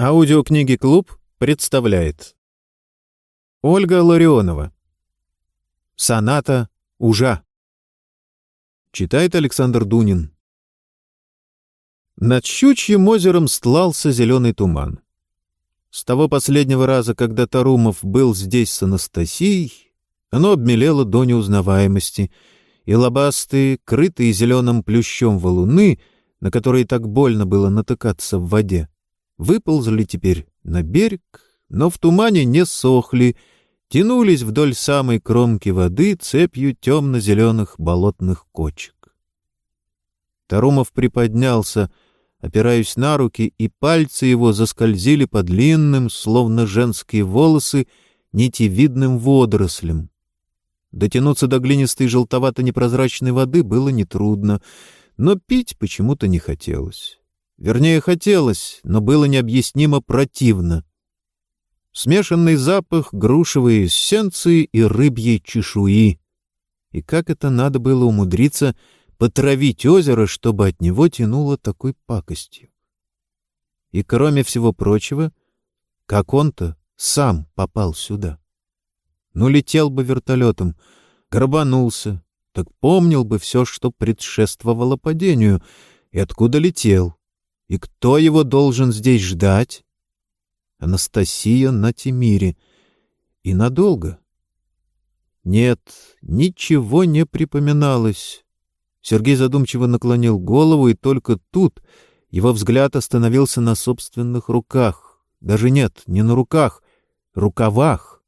Аудиокниги «Клуб» представляет Ольга Ларионова. Соната «Ужа» Читает Александр Дунин. Над Щучьим озером стлался зеленый туман. С того последнего раза, когда Тарумов был здесь с Анастасией, оно обмелело до неузнаваемости, и лобастые, крытые зеленым плющом валуны, на которые так больно было натыкаться в воде, выползли теперь на берег, но в тумане не сохли, тянулись вдоль самой кромки воды цепью темно-зеленых болотных кочек. Тарумов приподнялся, опираясь на руки, и пальцы его заскользили по длинным, словно женские волосы, нитевидным водорослям. Дотянуться до глинистой желтовато-непрозрачной воды было нетрудно, но пить почему-то не хотелось. Вернее, хотелось, но было необъяснимо противно. Смешанный запах грушевой эссенции и рыбьей чешуи. И как это надо было умудриться потравить озеро, чтобы от него тянуло такой пакостью? И кроме всего прочего, как он-то сам попал сюда. Ну, летел бы вертолетом, горбанулся, так помнил бы все, что предшествовало падению, и откуда летел, и кто его должен здесь ждать? Анастасия на Тимире. И надолго? Нет, ничего не припоминалось. Сергей задумчиво наклонил голову, и только тут его взгляд остановился на собственных руках. Даже нет, не на руках, рукавах.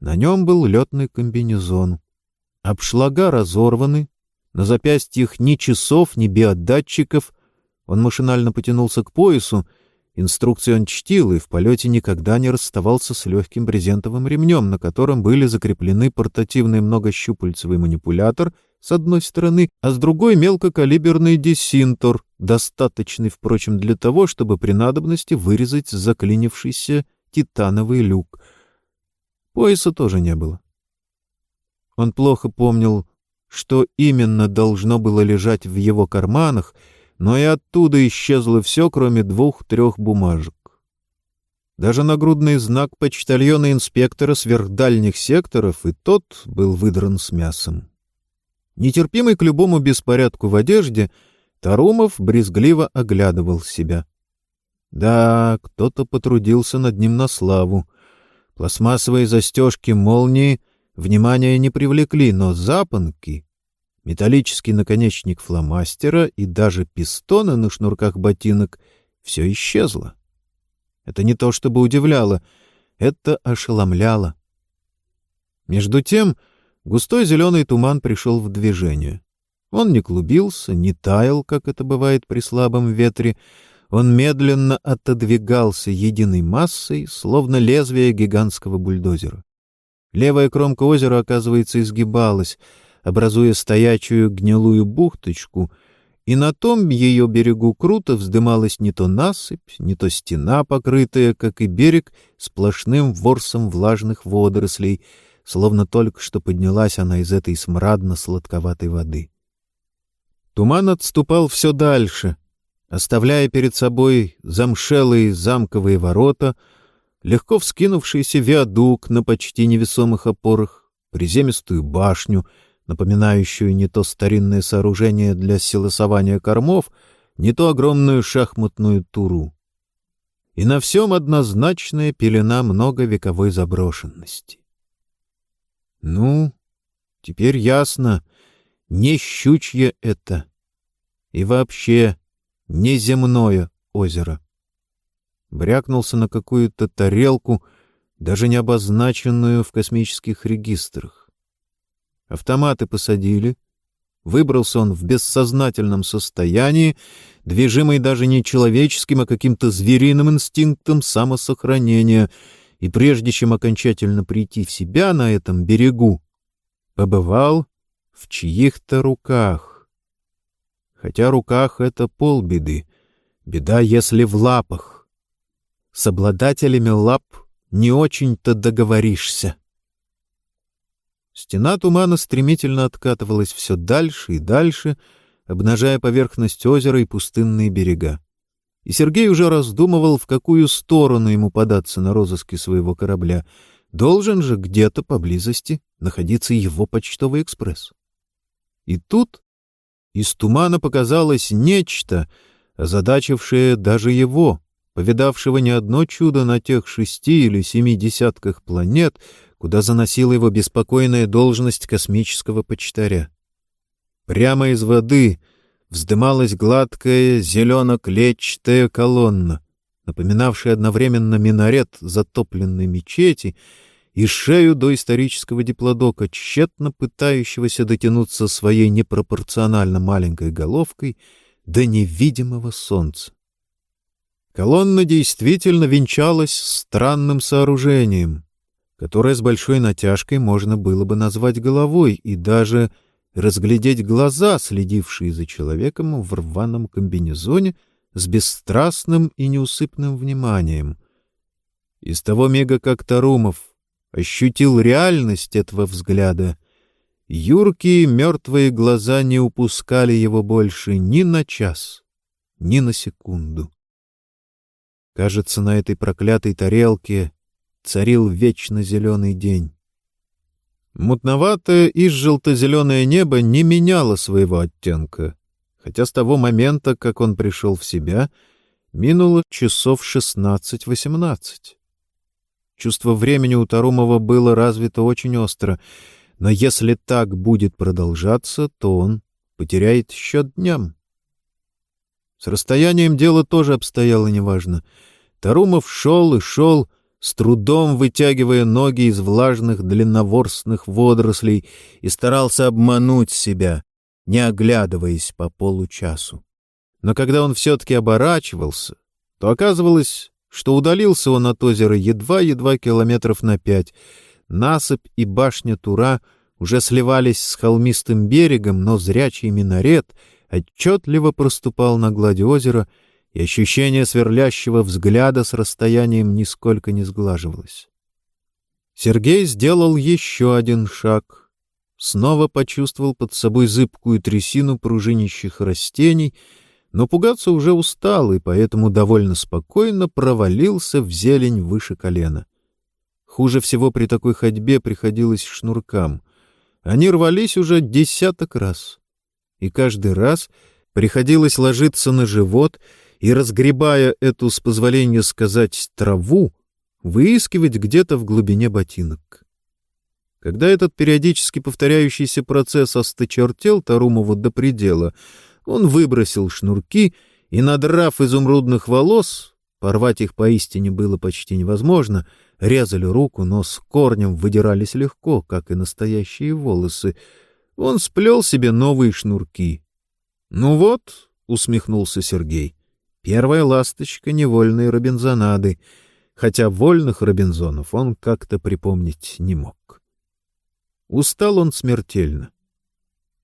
На нем был летный комбинезон. Обшлага разорваны, на запястьях ни часов, ни биодатчиков, он машинально потянулся к поясу. Инструкции он чтил и в полете никогда не расставался с легким брезентовым ремнем, на котором были закреплены портативный многощупальцевый манипулятор с одной стороны, а с другой — мелкокалиберный десинтор, достаточный, впрочем, для того, чтобы при надобности вырезать заклинившийся титановый люк. Пояса тоже не было. Он плохо помнил, что именно должно было лежать в его карманах — но и оттуда исчезло все, кроме двух-трех бумажек. Даже нагрудный знак почтальона-инспектора сверхдальних секторов и тот был выдран с мясом. Нетерпимый к любому беспорядку в одежде, Тарумов брезгливо оглядывал себя. Да, кто-то потрудился над ним на славу. Пластмассовые застежки молнии внимания не привлекли, но запонки металлический наконечник фломастера и даже пистоны на шнурках ботинок — все исчезло. Это не то чтобы удивляло, это ошеломляло. Между тем густой зеленый туман пришел в движение. Он не клубился, не таял, как это бывает при слабом ветре, он медленно отодвигался единой массой, словно лезвие гигантского бульдозера. Левая кромка озера, оказывается, изгибалась — образуя стоячую гнилую бухточку, и на том ее берегу круто вздымалась не то насыпь, не то стена, покрытая, как и берег, сплошным ворсом влажных водорослей, словно только что поднялась она из этой смрадно-сладковатой воды. Туман отступал все дальше, оставляя перед собой замшелые замковые ворота, легко вскинувшийся виадук на почти невесомых опорах, приземистую башню — напоминающую не то старинное сооружение для силосования кормов, не то огромную шахматную туру. И на всем однозначная пелена многовековой заброшенности. Ну, теперь ясно, не щучье это, и вообще не земное озеро. Брякнулся на какую-то тарелку, даже не обозначенную в космических регистрах. Автоматы посадили. Выбрался он в бессознательном состоянии, движимый даже не человеческим, а каким-то звериным инстинктом самосохранения, и прежде чем окончательно прийти в себя на этом берегу, побывал в чьих-то руках. Хотя руках — это полбеды, беда, если в лапах. С обладателями лап не очень-то договоришься. Стена тумана стремительно откатывалась все дальше и дальше, обнажая поверхность озера и пустынные берега. и Сергей уже раздумывал, в какую сторону ему податься на розыске своего корабля. Должен же где-то поблизости находиться его почтовый экспресс. И тут из тумана показалось нечто, озадачившее даже его, повидавшего не одно чудо на тех шести или семи десятках планет, куда заносила его беспокойная должность космического почтаря. Прямо из воды вздымалась гладкая зелено-клетчатая колонна, напоминавшая одновременно минарет затопленной мечети и шею доисторического диплодока, тщетно пытающегося дотянуться своей непропорционально маленькой головкой до невидимого солнца. Колонна действительно венчалась странным сооружением, которое с большой натяжкой можно было бы назвать головой и даже разглядеть глаза, следившие за человеком в рваном комбинезоне с бесстрастным и неусыпным вниманием. Из того мига, как Тарумов ощутил реальность этого взгляда, юркие мертвые глаза не упускали его больше ни на час, ни на секунду. Кажется, на этой проклятой тарелке царил вечно зеленый день. Мутноватое и желто-зеленое небо не меняло своего оттенка, хотя с того момента, как он пришел в себя, минуло часов шестнадцать-восемнадцать. Чувство времени у Тарумова было развито очень остро, но если так будет продолжаться, то он потеряет счет дням. С расстоянием дело тоже обстояло неважно. Тарумов шел и шел, с трудом вытягивая ноги из влажных длинноворстных водорослей и старался обмануть себя, не оглядываясь по получасу. Но когда он все-таки оборачивался, то оказывалось, что удалился он от озера едва-едва километров на пять. Насыпь и башня Тура уже сливались с холмистым берегом, но зрячий минарет отчетливо проступал на глади озера — и ощущение сверлящего взгляда с расстоянием нисколько не сглаживалось. Сергей сделал еще один шаг, снова почувствовал под собой зыбкую трясину пружинищих растений, но пугаться уже устал и поэтому довольно спокойно провалился в зелень выше колена. Хуже всего при такой ходьбе приходилось шнуркам. Они рвались уже десяток раз, и каждый раз приходилось ложиться на живот — и, разгребая эту, с позволения сказать, траву, выискивать где-то в глубине ботинок. Когда этот периодически повторяющийся процесс осточертел Тарумову до предела, он выбросил шнурки и, надрав изумрудных волос, порвать их поистине было почти невозможно, резали руку, но с корнем выдирались легко, как и настоящие волосы, он сплел себе новые шнурки. — Ну вот, — усмехнулся Сергей, Первая ласточка невольной Робинзонады, хотя вольных Робинзонов он как-то припомнить не мог. Устал он смертельно.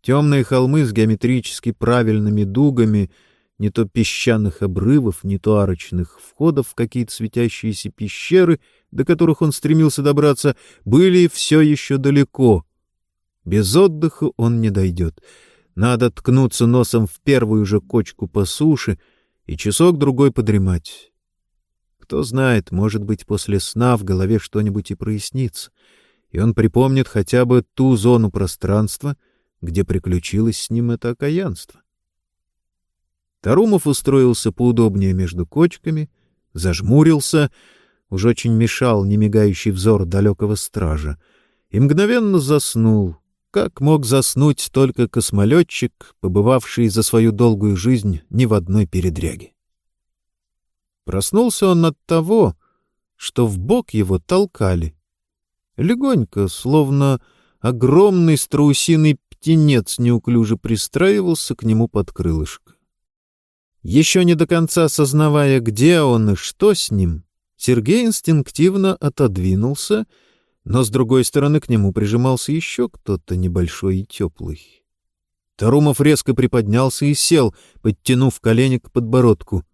Темные холмы с геометрически правильными дугами, не то песчаных обрывов, не то арочных входов в какие-то светящиеся пещеры, до которых он стремился добраться, были все еще далеко. Без отдыха он не дойдет. Надо ткнуться носом в первую же кочку по суше — и часок-другой подремать. Кто знает, может быть, после сна в голове что-нибудь и прояснится, и он припомнит хотя бы ту зону пространства, где приключилось с ним это окаянство. Тарумов устроился поудобнее между кочками, зажмурился, уж очень мешал немигающий взор далекого стража, и мгновенно заснул, как мог заснуть только космолетчик, побывавший за свою долгую жизнь ни в одной передряге? Проснулся он от того, что в бок его толкали. Легонько, словно огромный страусиный птенец неуклюже пристраивался к нему под крылышко. Еще не до конца осознавая, где он и что с ним, Сергей инстинктивно отодвинулся — но с другой стороны к нему прижимался еще кто-то небольшой и теплый. Тарумов резко приподнялся и сел, подтянув колени к подбородку.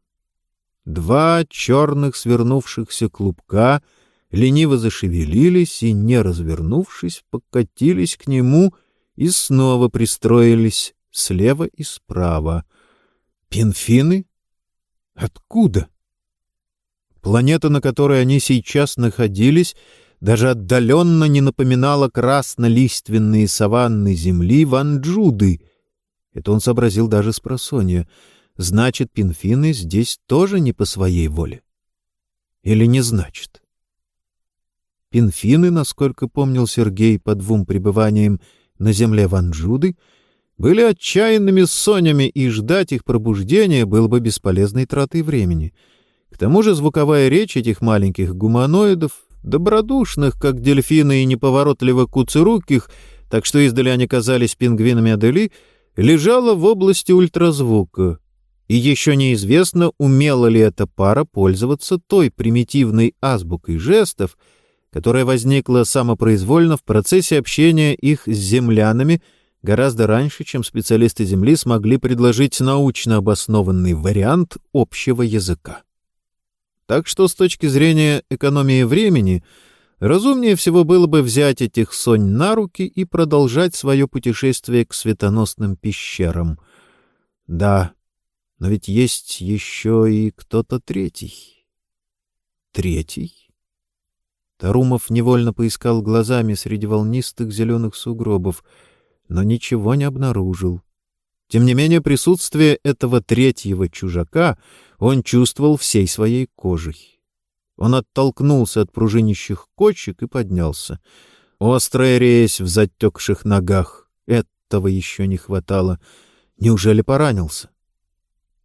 Два черных свернувшихся клубка лениво зашевелились и, не развернувшись, покатились к нему и снова пристроились слева и справа. Пинфины? Откуда? Планета, на которой они сейчас находились, даже отдаленно не напоминала красно-лиственные саванны Земли Ванджуды. Это он сообразил даже с просонья. Значит, пинфины здесь тоже не по своей воле. Или не значит? Пинфины, насколько помнил Сергей по двум пребываниям на земле Ванджуды, были отчаянными сонями, и ждать их пробуждения было бы бесполезной тратой времени. К тому же звуковая речь этих маленьких гуманоидов, добродушных, как дельфины, и неповоротливо куцеруких, так что издали они казались пингвинами Адели, лежала в области ультразвука. И еще неизвестно, умела ли эта пара пользоваться той примитивной азбукой жестов, которая возникла самопроизвольно в процессе общения их с землянами гораздо раньше, чем специалисты Земли смогли предложить научно обоснованный вариант общего языка. Так что с точки зрения экономии времени разумнее всего было бы взять этих сонь на руки и продолжать свое путешествие к светоносным пещерам. Да, но ведь есть еще и кто-то третий. Третий? Тарумов невольно поискал глазами среди волнистых зеленых сугробов, но ничего не обнаружил. Тем не менее, присутствие этого третьего чужака он чувствовал всей своей кожей. Он оттолкнулся от пружинищих кочек и поднялся. Острая резь в затекших ногах. Этого еще не хватало. Неужели поранился?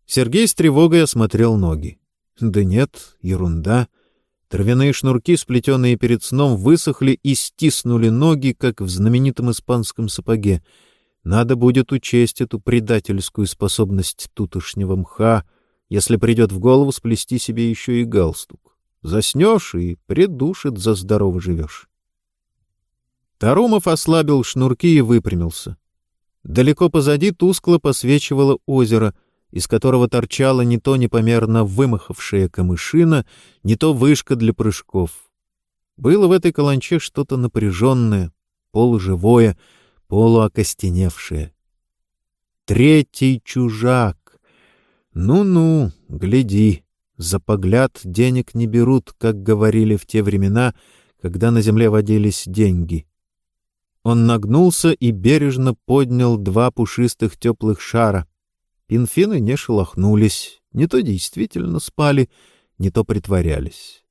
Сергей с тревогой осмотрел ноги. Да нет, ерунда. Травяные шнурки, сплетенные перед сном, высохли и стиснули ноги, как в знаменитом испанском сапоге. Надо будет учесть эту предательскую способность тутошнего мха, если придет в голову сплести себе еще и галстук. Заснешь и придушит, за здорово живешь. Тарумов ослабил шнурки и выпрямился. Далеко позади тускло посвечивало озеро — из которого торчала не то непомерно вымахавшая камышина, не то вышка для прыжков. Было в этой каланче что-то напряженное, полуживое, полуокостеневшее. Третий чужак. Ну-ну, гляди, за погляд денег не берут, как говорили в те времена, когда на земле водились деньги. Он нагнулся и бережно поднял два пушистых теплых шара — Пинфины не шелохнулись, не то действительно спали, не то притворялись.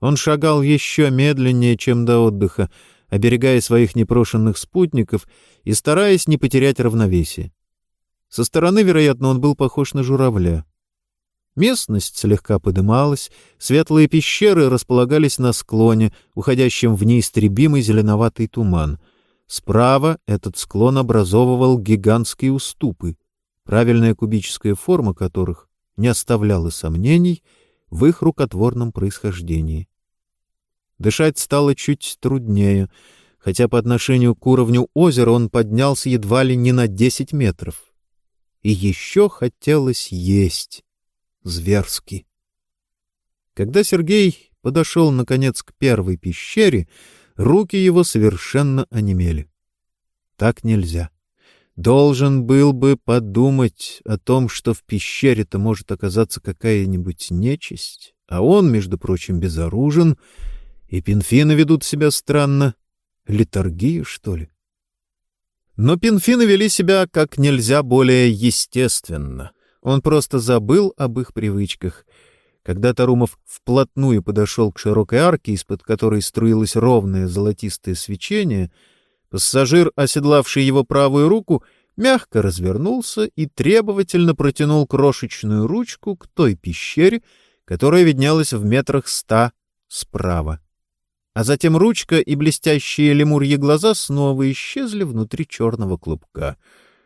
Он шагал еще медленнее, чем до отдыха, оберегая своих непрошенных спутников и стараясь не потерять равновесие. Со стороны, вероятно, он был похож на журавля. Местность слегка подымалась, светлые пещеры располагались на склоне, уходящем в неистребимый зеленоватый туман. Справа этот склон образовывал гигантские уступы правильная кубическая форма которых не оставляла сомнений в их рукотворном происхождении. Дышать стало чуть труднее, хотя по отношению к уровню озера он поднялся едва ли не на десять метров. И еще хотелось есть. Зверски. Когда Сергей подошел, наконец, к первой пещере, руки его совершенно онемели. Так нельзя. Должен был бы подумать о том, что в пещере-то может оказаться какая-нибудь нечисть, а он, между прочим, безоружен, и пинфины ведут себя странно. Литургию, что ли? Но пинфины вели себя как нельзя более естественно. Он просто забыл об их привычках. Когда Тарумов вплотную подошел к широкой арке, из-под которой струилось ровное золотистое свечение — Пассажир, оседлавший его правую руку, мягко развернулся и требовательно протянул крошечную ручку к той пещере, которая виднелась в метрах ста справа. А затем ручка и блестящие лемурьи глаза снова исчезли внутри черного клубка.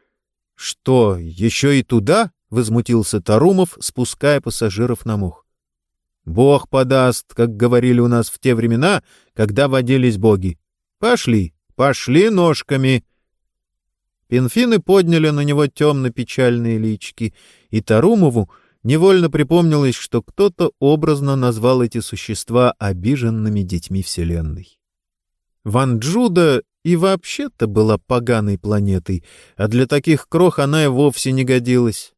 — Что, еще и туда? — возмутился Тарумов, спуская пассажиров на мух. — Бог подаст, как говорили у нас в те времена, когда водились боги. Пошли. Пошли ножками!» Пинфины подняли на него темно-печальные лички, и Тарумову невольно припомнилось, что кто-то образно назвал эти существа обиженными детьми Вселенной. Ван Джуда и вообще-то была поганой планетой, а для таких крох она и вовсе не годилась.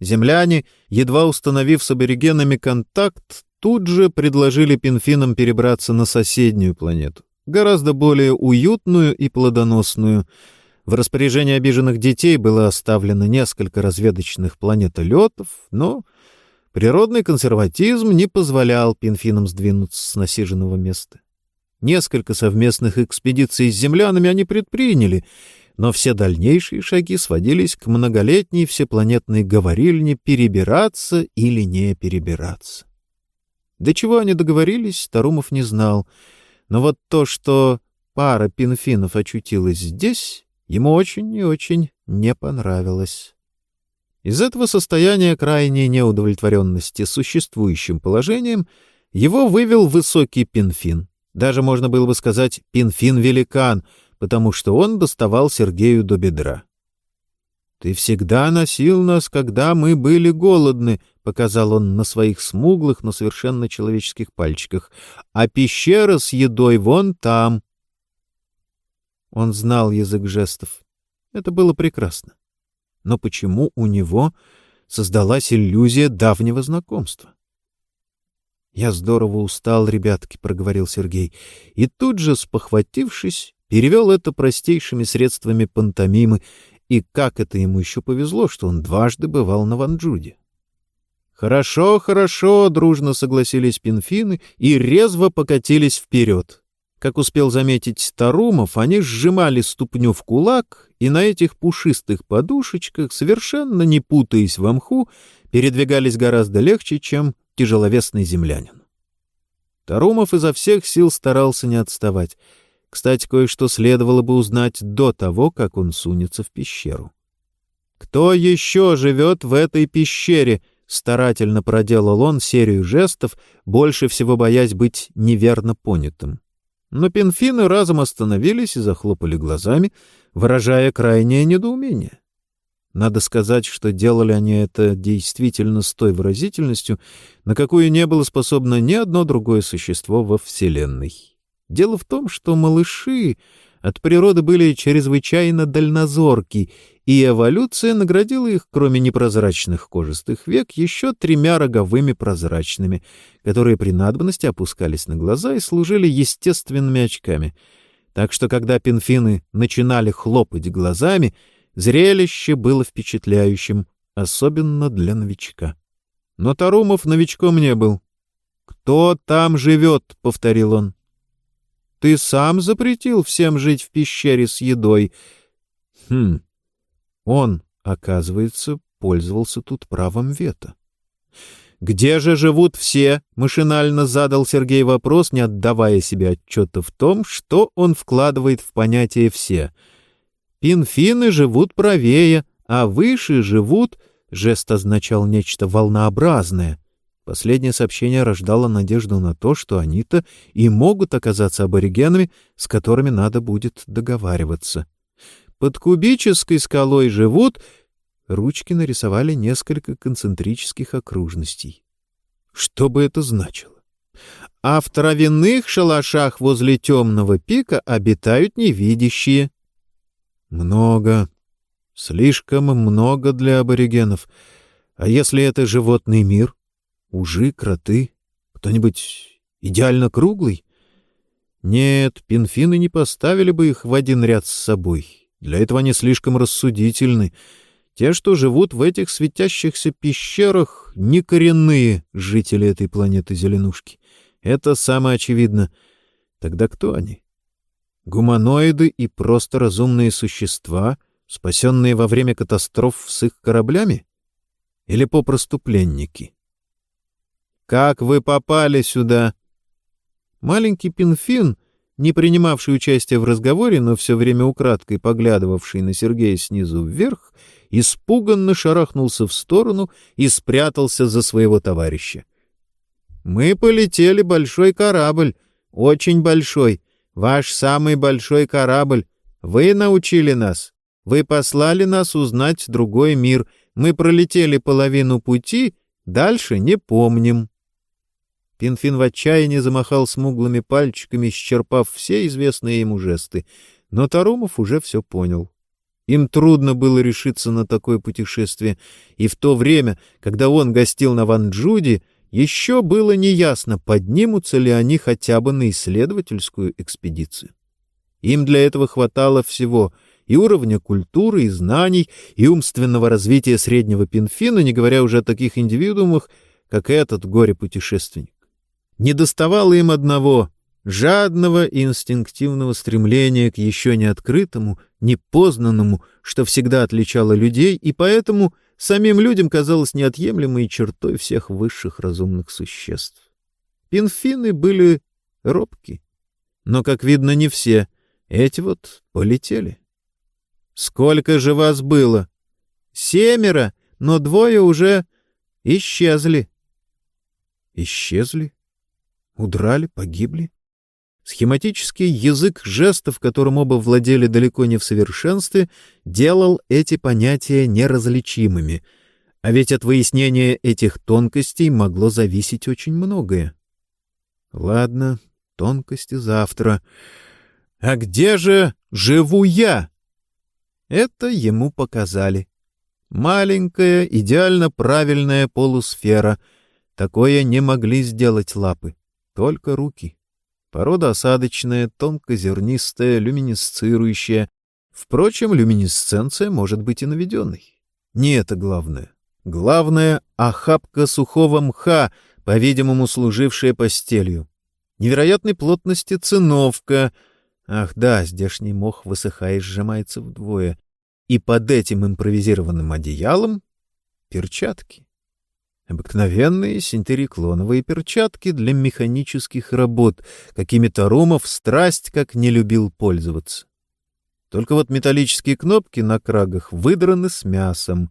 Земляне, едва установив с аборигенами контакт, тут же предложили пинфинам перебраться на соседнюю планету, гораздо более уютную и плодоносную. В распоряжении обиженных детей было оставлено несколько разведочных планетолетов, но природный консерватизм не позволял пинфинам сдвинуться с насиженного места. Несколько совместных экспедиций с землянами они предприняли — но все дальнейшие шаги сводились к многолетней всепланетной говорильне перебираться или не перебираться. До чего они договорились, Тарумов не знал, но вот то, что пара пинфинов очутилась здесь, ему очень и очень не понравилось. Из этого состояния крайней неудовлетворенности существующим положением его вывел высокий пинфин. Даже можно было бы сказать «пинфин-великан», потому что он доставал Сергею до бедра. «Ты всегда носил нас, когда мы были голодны», — показал он на своих смуглых, но совершенно человеческих пальчиках, «а пещера с едой вон там». Он знал язык жестов. Это было прекрасно. Но почему у него создалась иллюзия давнего знакомства? «Я здорово устал, ребятки», — проговорил Сергей, и тут же, спохватившись, перевел это простейшими средствами пантомимы, и как это ему еще повезло, что он дважды бывал на Ванджуде. «Хорошо, хорошо», — дружно согласились пинфины и резво покатились вперед. Как успел заметить Тарумов, они сжимали ступню в кулак и на этих пушистых подушечках, совершенно не путаясь в мху, передвигались гораздо легче, чем тяжеловесный землянин. Тарумов изо всех сил старался не отставать — кстати, кое-что следовало бы узнать до того, как он сунется в пещеру. «Кто еще живет в этой пещере?» — старательно проделал он серию жестов, больше всего боясь быть неверно понятым. Но пинфины разом остановились и захлопали глазами, выражая крайнее недоумение. Надо сказать, что делали они это действительно с той выразительностью, на какую не было способно ни одно другое существо во Вселенной. Дело в том, что малыши от природы были чрезвычайно дальнозорки, и эволюция наградила их, кроме непрозрачных кожистых век, еще тремя роговыми прозрачными, которые при надобности опускались на глаза и служили естественными очками. Так что, когда пинфины начинали хлопать глазами, зрелище было впечатляющим, особенно для новичка. Но Тарумов новичком не был. «Кто там живет?» — повторил он. Ты сам запретил всем жить в пещере с едой. Хм. Он, оказывается, пользовался тут правом вето. «Где же живут все?» — машинально задал Сергей вопрос, не отдавая себе отчета в том, что он вкладывает в понятие «все». «Пинфины живут правее, а выше живут...» — жест означал нечто волнообразное — Последнее сообщение рождало надежду на то, что они-то и могут оказаться аборигенами, с которыми надо будет договариваться. Под кубической скалой живут... Ручки нарисовали несколько концентрических окружностей. Что бы это значило? А в травяных шалашах возле темного пика обитают невидящие. Много. Слишком много для аборигенов. А если это животный мир? Ужи, кроты? Кто-нибудь идеально круглый? Нет, пинфины не поставили бы их в один ряд с собой. Для этого они слишком рассудительны. Те, что живут в этих светящихся пещерах, не коренные жители этой планеты Зеленушки. Это самое очевидно. Тогда кто они? Гуманоиды и просто разумные существа, спасенные во время катастроф с их кораблями? Или попросту пленники? Как вы попали сюда?» Маленький Пинфин, не принимавший участия в разговоре, но все время украдкой поглядывавший на Сергея снизу вверх, испуганно шарахнулся в сторону и спрятался за своего товарища. «Мы полетели большой корабль, очень большой, ваш самый большой корабль. Вы научили нас, вы послали нас узнать другой мир. Мы пролетели половину пути, дальше не помним». Пинфин в отчаянии замахал смуглыми пальчиками, исчерпав все известные ему жесты, но Тарумов уже все понял. Им трудно было решиться на такое путешествие, и в то время, когда он гостил на Ванджуде, еще было неясно, поднимутся ли они хотя бы на исследовательскую экспедицию. Им для этого хватало всего — и уровня культуры, и знаний, и умственного развития среднего пинфина, не говоря уже о таких индивидуумах, как этот горе-путешественник. Не доставало им одного — жадного и инстинктивного стремления к еще не открытому, непознанному, что всегда отличало людей, и поэтому самим людям казалось неотъемлемой чертой всех высших разумных существ. Пинфины были робки, но, как видно, не все. Эти вот полетели. Сколько же вас было? Семеро, но двое уже исчезли. Исчезли? Удрали, погибли? Схематический язык жестов, которым оба владели далеко не в совершенстве, делал эти понятия неразличимыми, а ведь от выяснения этих тонкостей могло зависеть очень многое. Ладно, тонкости завтра. А где же живу я? Это ему показали. Маленькая, идеально правильная полусфера. Такое не могли сделать лапы, только руки. Порода осадочная, тонкозернистая, люминесцирующая. Впрочем, люминесценция может быть и наведенной. Не это главное. Главное — охапка сухого мха, по-видимому, служившая постелью. Невероятной плотности циновка. Ах да, здешний мох, высыхая, сжимается вдвое. И под этим импровизированным одеялом — перчатки. Обыкновенные синтериклоновые перчатки для механических работ, какими Тарумов страсть как не любил пользоваться. Только вот металлические кнопки на крагах выдраны с мясом.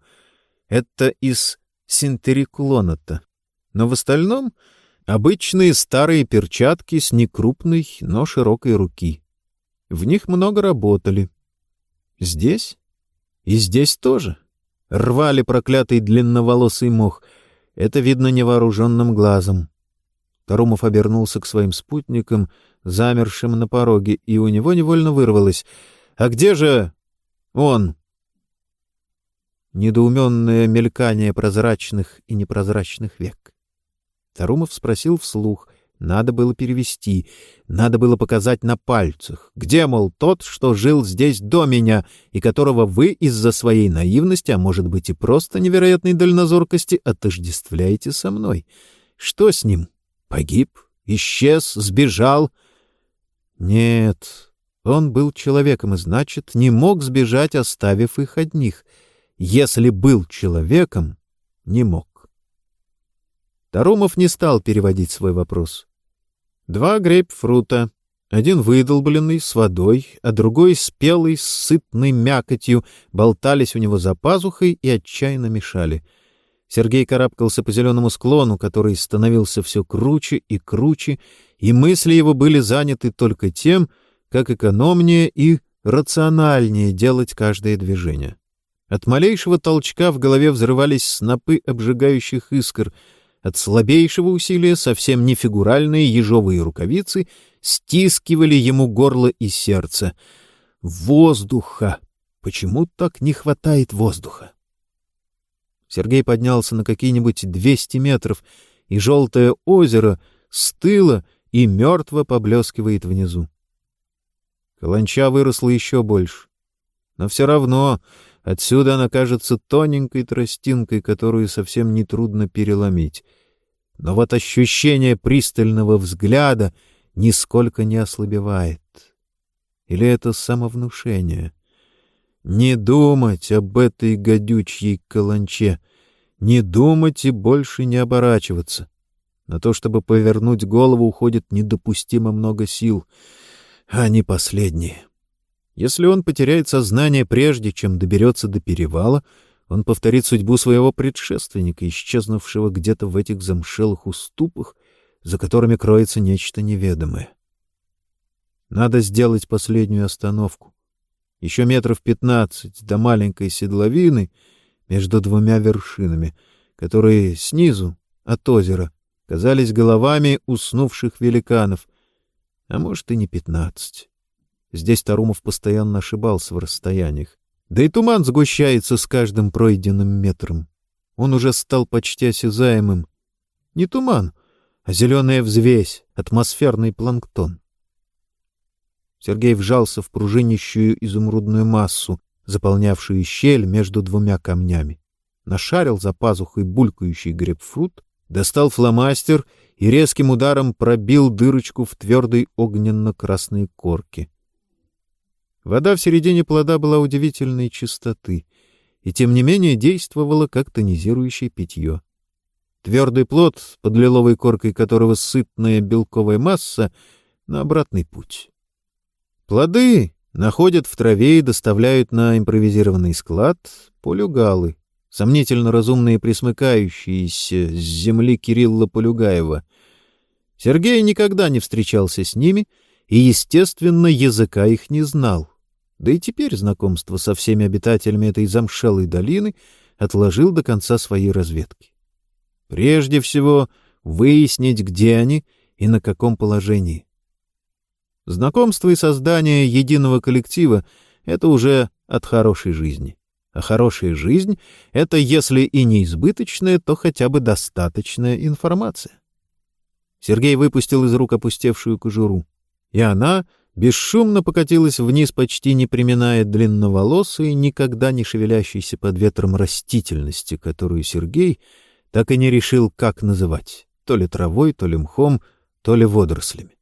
Это из синтериклоната. Но в остальном обычные старые перчатки с некрупной, но широкой руки. В них много работали. Здесь? И здесь тоже. Рвали проклятый длинноволосый мох — это видно невооруженным глазом. Тарумов обернулся к своим спутникам, замершим на пороге, и у него невольно вырвалось. «А где же он?» Недоуменное мелькание прозрачных и непрозрачных век. Тарумов спросил вслух, надо было перевести, надо было показать на пальцах. Где, мол, тот, что жил здесь до меня, и которого вы из-за своей наивности, а может быть и просто невероятной дальнозоркости, отождествляете со мной? Что с ним? Погиб? Исчез? Сбежал? Нет, он был человеком и, значит, не мог сбежать, оставив их одних. Если был человеком, не мог. Тарумов не стал переводить свой вопрос. Два грейпфрута, один выдолбленный, с водой, а другой спелый, с сытной мякотью, болтались у него за пазухой и отчаянно мешали. Сергей карабкался по зеленому склону, который становился все круче и круче, и мысли его были заняты только тем, как экономнее и рациональнее делать каждое движение. От малейшего толчка в голове взрывались снопы обжигающих искр — от слабейшего усилия совсем не фигуральные ежовые рукавицы стискивали ему горло и сердце. Воздуха! Почему так не хватает воздуха? Сергей поднялся на какие-нибудь двести метров, и желтое озеро стыло и мертво поблескивает внизу. Каланча выросла еще больше. Но все равно Отсюда она кажется тоненькой тростинкой, которую совсем нетрудно переломить. Но вот ощущение пристального взгляда нисколько не ослабевает. Или это самовнушение? Не думать об этой гадючей каланче, не думать и больше не оборачиваться. На то, чтобы повернуть голову, уходит недопустимо много сил, а не последние. Если он потеряет сознание прежде, чем доберется до перевала, он повторит судьбу своего предшественника, исчезнувшего где-то в этих замшелых уступах, за которыми кроется нечто неведомое. Надо сделать последнюю остановку. Еще метров пятнадцать до маленькой седловины между двумя вершинами, которые снизу, от озера, казались головами уснувших великанов, а может и не пятнадцать. Здесь Тарумов постоянно ошибался в расстояниях. Да и туман сгущается с каждым пройденным метром. Он уже стал почти осязаемым. Не туман, а зеленая взвесь, атмосферный планктон. Сергей вжался в пружинищую изумрудную массу, заполнявшую щель между двумя камнями. Нашарил за пазухой булькающий грейпфрут, достал фломастер и резким ударом пробил дырочку в твердой огненно-красной корке. Вода в середине плода была удивительной чистоты и, тем не менее, действовала как тонизирующее питье. Твердый плод, под лиловой коркой которого сытная белковая масса, на обратный путь. Плоды находят в траве и доставляют на импровизированный склад полюгалы, сомнительно разумные присмыкающиеся с земли Кирилла Полюгаева. Сергей никогда не встречался с ними и, естественно, языка их не знал. Да и теперь знакомство со всеми обитателями этой замшелой долины отложил до конца своей разведки. Прежде всего, выяснить, где они и на каком положении. Знакомство и создание единого коллектива — это уже от хорошей жизни. А хорошая жизнь — это, если и не избыточная, то хотя бы достаточная информация. Сергей выпустил из рук опустевшую кожуру, и она бесшумно покатилась вниз, почти не приминая длинноволосой, никогда не шевелящейся под ветром растительности, которую Сергей так и не решил, как называть — то ли травой, то ли мхом, то ли водорослями.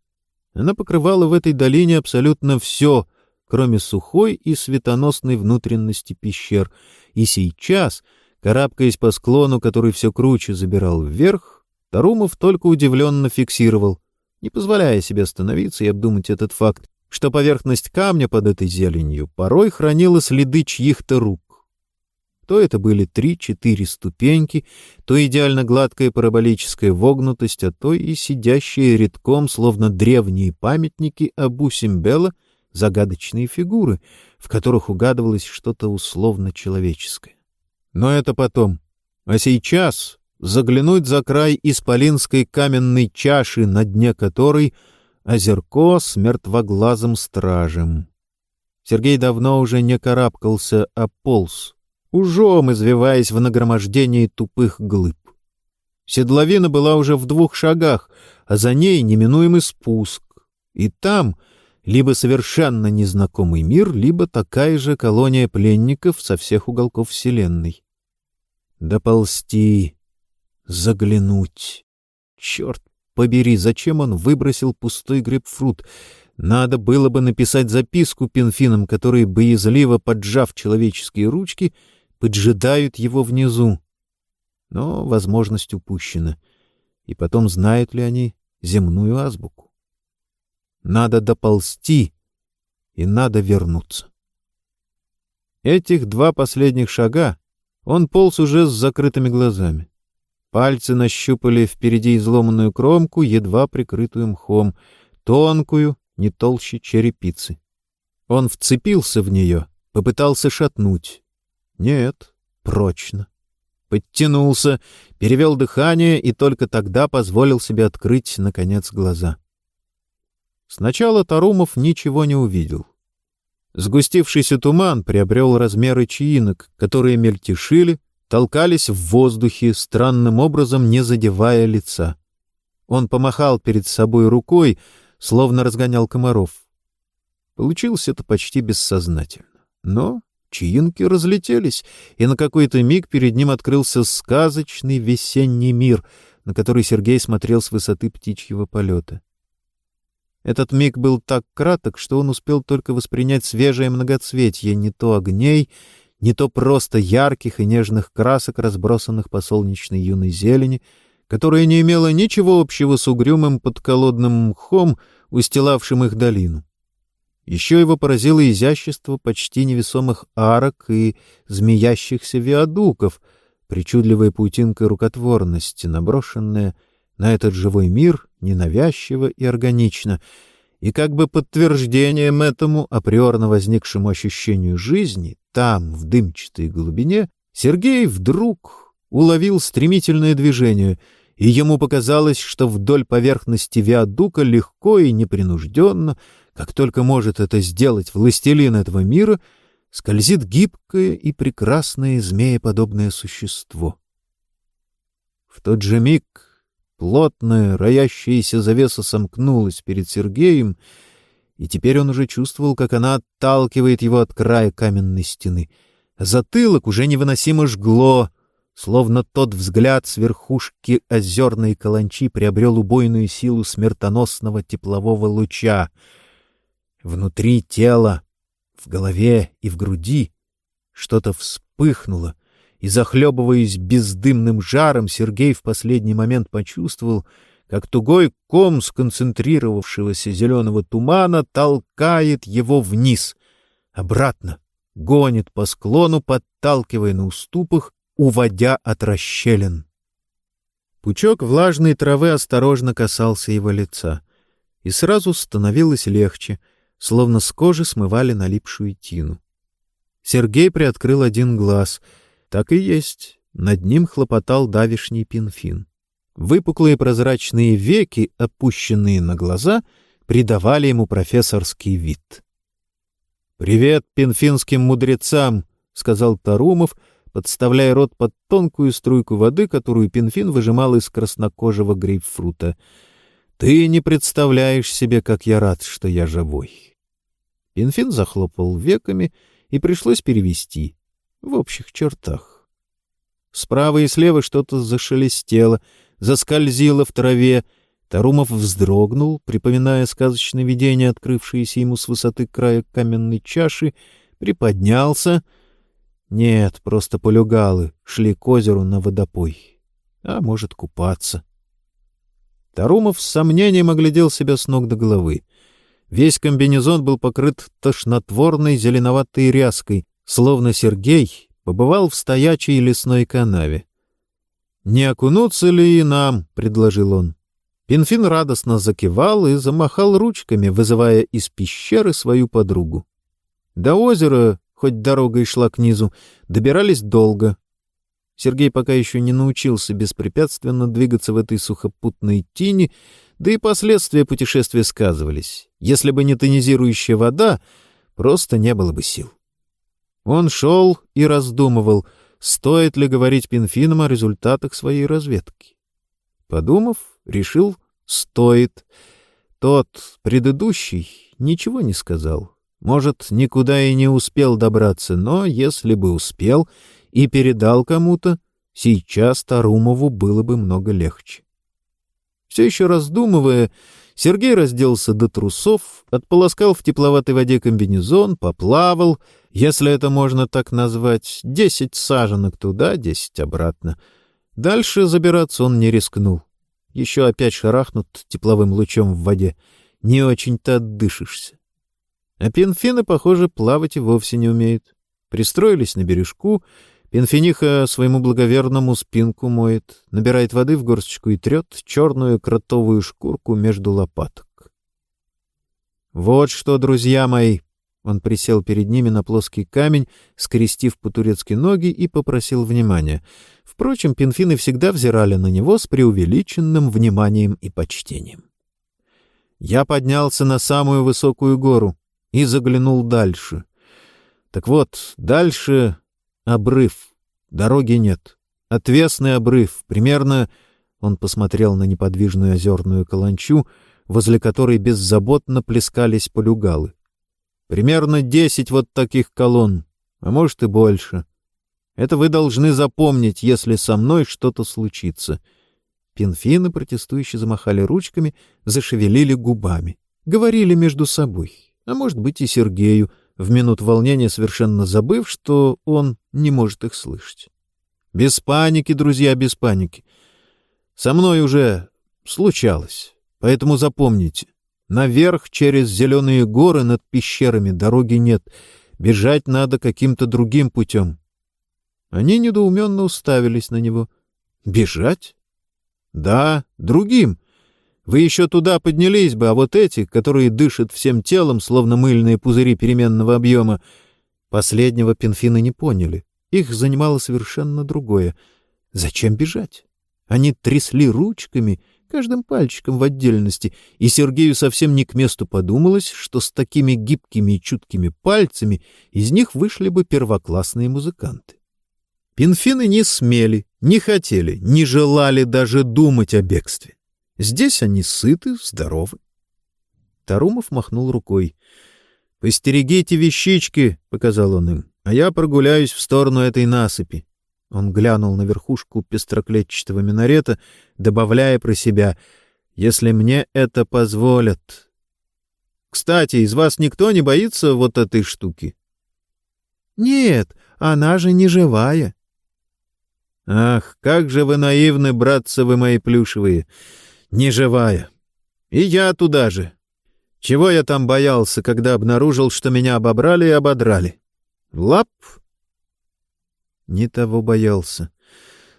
Она покрывала в этой долине абсолютно все, кроме сухой и светоносной внутренности пещер, и сейчас, карабкаясь по склону, который все круче забирал вверх, Тарумов только удивленно фиксировал, не позволяя себе остановиться и обдумать этот факт, что поверхность камня под этой зеленью порой хранила следы чьих-то рук. То это были три-четыре ступеньки, то идеально гладкая параболическая вогнутость, а то и сидящие редком, словно древние памятники Абу Симбела, загадочные фигуры, в которых угадывалось что-то условно человеческое. Но это потом. А сейчас заглянуть за край исполинской каменной чаши, на дне которой озерко с мертвоглазым стражем. Сергей давно уже не карабкался, а полз ужом извиваясь в нагромождении тупых глыб. Седловина была уже в двух шагах, а за ней неминуемый спуск. И там либо совершенно незнакомый мир, либо такая же колония пленников со всех уголков Вселенной. Доползти, заглянуть. Черт побери, зачем он выбросил пустой грейпфрут? Надо было бы написать записку пинфинам, которые, боязливо поджав человеческие ручки, поджидают его внизу. Но возможность упущена. И потом, знают ли они земную азбуку? Надо доползти, и надо вернуться. Этих два последних шага он полз уже с закрытыми глазами. Пальцы нащупали впереди изломанную кромку, едва прикрытую мхом, тонкую, не толще черепицы. Он вцепился в нее, попытался шатнуть, нет, прочно. Подтянулся, перевел дыхание и только тогда позволил себе открыть, наконец, глаза. Сначала Тарумов ничего не увидел. Сгустившийся туман приобрел размеры чаинок, которые мельтешили, толкались в воздухе, странным образом не задевая лица. Он помахал перед собой рукой, словно разгонял комаров. Получилось это почти бессознательно. Но Чаинки разлетелись, и на какой-то миг перед ним открылся сказочный весенний мир, на который Сергей смотрел с высоты птичьего полета. Этот миг был так краток, что он успел только воспринять свежее многоцветье не то огней, не то просто ярких и нежных красок, разбросанных по солнечной юной зелени, которая не имела ничего общего с угрюмым подколодным мхом, устилавшим их долину. Еще его поразило изящество почти невесомых арок и змеящихся виадуков, причудливая паутинка рукотворности, наброшенная на этот живой мир ненавязчиво и органично, и как бы подтверждением этому априорно возникшему ощущению жизни, там, в дымчатой глубине, Сергей вдруг уловил стремительное движение, и ему показалось, что вдоль поверхности виадука легко и непринужденно — как только может это сделать властелин этого мира, скользит гибкое и прекрасное змееподобное существо. В тот же миг плотная, роящаяся завеса сомкнулась перед Сергеем, и теперь он уже чувствовал, как она отталкивает его от края каменной стены. Затылок уже невыносимо жгло, словно тот взгляд с верхушки озерной каланчи приобрел убойную силу смертоносного теплового луча. Внутри тела, в голове и в груди что-то вспыхнуло, и, захлебываясь бездымным жаром, Сергей в последний момент почувствовал, как тугой ком сконцентрировавшегося зеленого тумана толкает его вниз, обратно, гонит по склону, подталкивая на уступах, уводя от расщелин. Пучок влажной травы осторожно касался его лица, и сразу становилось легче, словно с кожи смывали налипшую тину. Сергей приоткрыл один глаз. Так и есть. Над ним хлопотал давишний пинфин. Выпуклые прозрачные веки, опущенные на глаза, придавали ему профессорский вид. «Привет пинфинским мудрецам!» — сказал Тарумов, подставляя рот под тонкую струйку воды, которую пинфин выжимал из краснокожего грейпфрута. «Ты не представляешь себе, как я рад, что я живой!» Пинфин захлопал веками, и пришлось перевести в общих чертах. Справа и слева что-то зашелестело, заскользило в траве. Тарумов вздрогнул, припоминая сказочное видение, открывшееся ему с высоты края каменной чаши, приподнялся. Нет, просто полюгалы шли к озеру на водопой. А может, купаться. Тарумов с сомнением оглядел себя с ног до головы. Весь комбинезон был покрыт тошнотворной зеленоватой ряской, словно Сергей побывал в стоячей лесной канаве. «Не окунуться ли и нам?» — предложил он. Пинфин радостно закивал и замахал ручками, вызывая из пещеры свою подругу. До озера, хоть дорога и шла к низу, добирались долго. Сергей пока еще не научился беспрепятственно двигаться в этой сухопутной тени, да и последствия путешествия сказывались. Если бы не тонизирующая вода, просто не было бы сил. Он шел и раздумывал, стоит ли говорить Пинфинам о результатах своей разведки. Подумав, решил, стоит. Тот, предыдущий, ничего не сказал. Может, никуда и не успел добраться, но если бы успел и передал кому-то, сейчас Тарумову было бы много легче. Все еще раздумывая, Сергей разделся до трусов, отполоскал в тепловатой воде комбинезон, поплавал, если это можно так назвать, десять саженок туда, десять обратно. Дальше забираться он не рискнул. Еще опять шарахнут тепловым лучом в воде. Не очень-то отдышишься. А пинфины, похоже, плавать и вовсе не умеют. Пристроились на бережку — Пинфиниха своему благоверному спинку моет, набирает воды в горсточку и трет черную кротовую шкурку между лопаток. «Вот что, друзья мои!» Он присел перед ними на плоский камень, скрестив по-турецки ноги и попросил внимания. Впрочем, пинфины всегда взирали на него с преувеличенным вниманием и почтением. Я поднялся на самую высокую гору и заглянул дальше. Так вот, дальше Обрыв. Дороги нет. Отвесный обрыв. Примерно... Он посмотрел на неподвижную озерную каланчу, возле которой беззаботно плескались полюгалы. Примерно десять вот таких колонн, а может и больше. Это вы должны запомнить, если со мной что-то случится. Пинфины протестующие замахали ручками, зашевелили губами. Говорили между собой, а может быть и Сергею, в минут волнения совершенно забыв, что он не может их слышать. Без паники, друзья, без паники. Со мной уже случалось, поэтому запомните. Наверх через зеленые горы над пещерами дороги нет. Бежать надо каким-то другим путем. Они недоуменно уставились на него. Бежать? Да, другим. Вы еще туда поднялись бы, а вот эти, которые дышат всем телом, словно мыльные пузыри переменного объема, последнего пинфины не поняли. Их занимало совершенно другое. Зачем бежать? Они трясли ручками, каждым пальчиком в отдельности, и Сергею совсем не к месту подумалось, что с такими гибкими и чуткими пальцами из них вышли бы первоклассные музыканты. Пинфины не смели, не хотели, не желали даже думать о бегстве. Здесь они сыты, здоровы. Тарумов махнул рукой. — Постерегите вещички, — показал он им, — а я прогуляюсь в сторону этой насыпи. Он глянул на верхушку пестроклетчатого минарета, добавляя про себя «Если мне это позволят». «Кстати, из вас никто не боится вот этой штуки?» «Нет, она же не живая». «Ах, как же вы наивны, братцы вы мои плюшевые! Не живая! И я туда же! Чего я там боялся, когда обнаружил, что меня обобрали и ободрали? Лап не того боялся.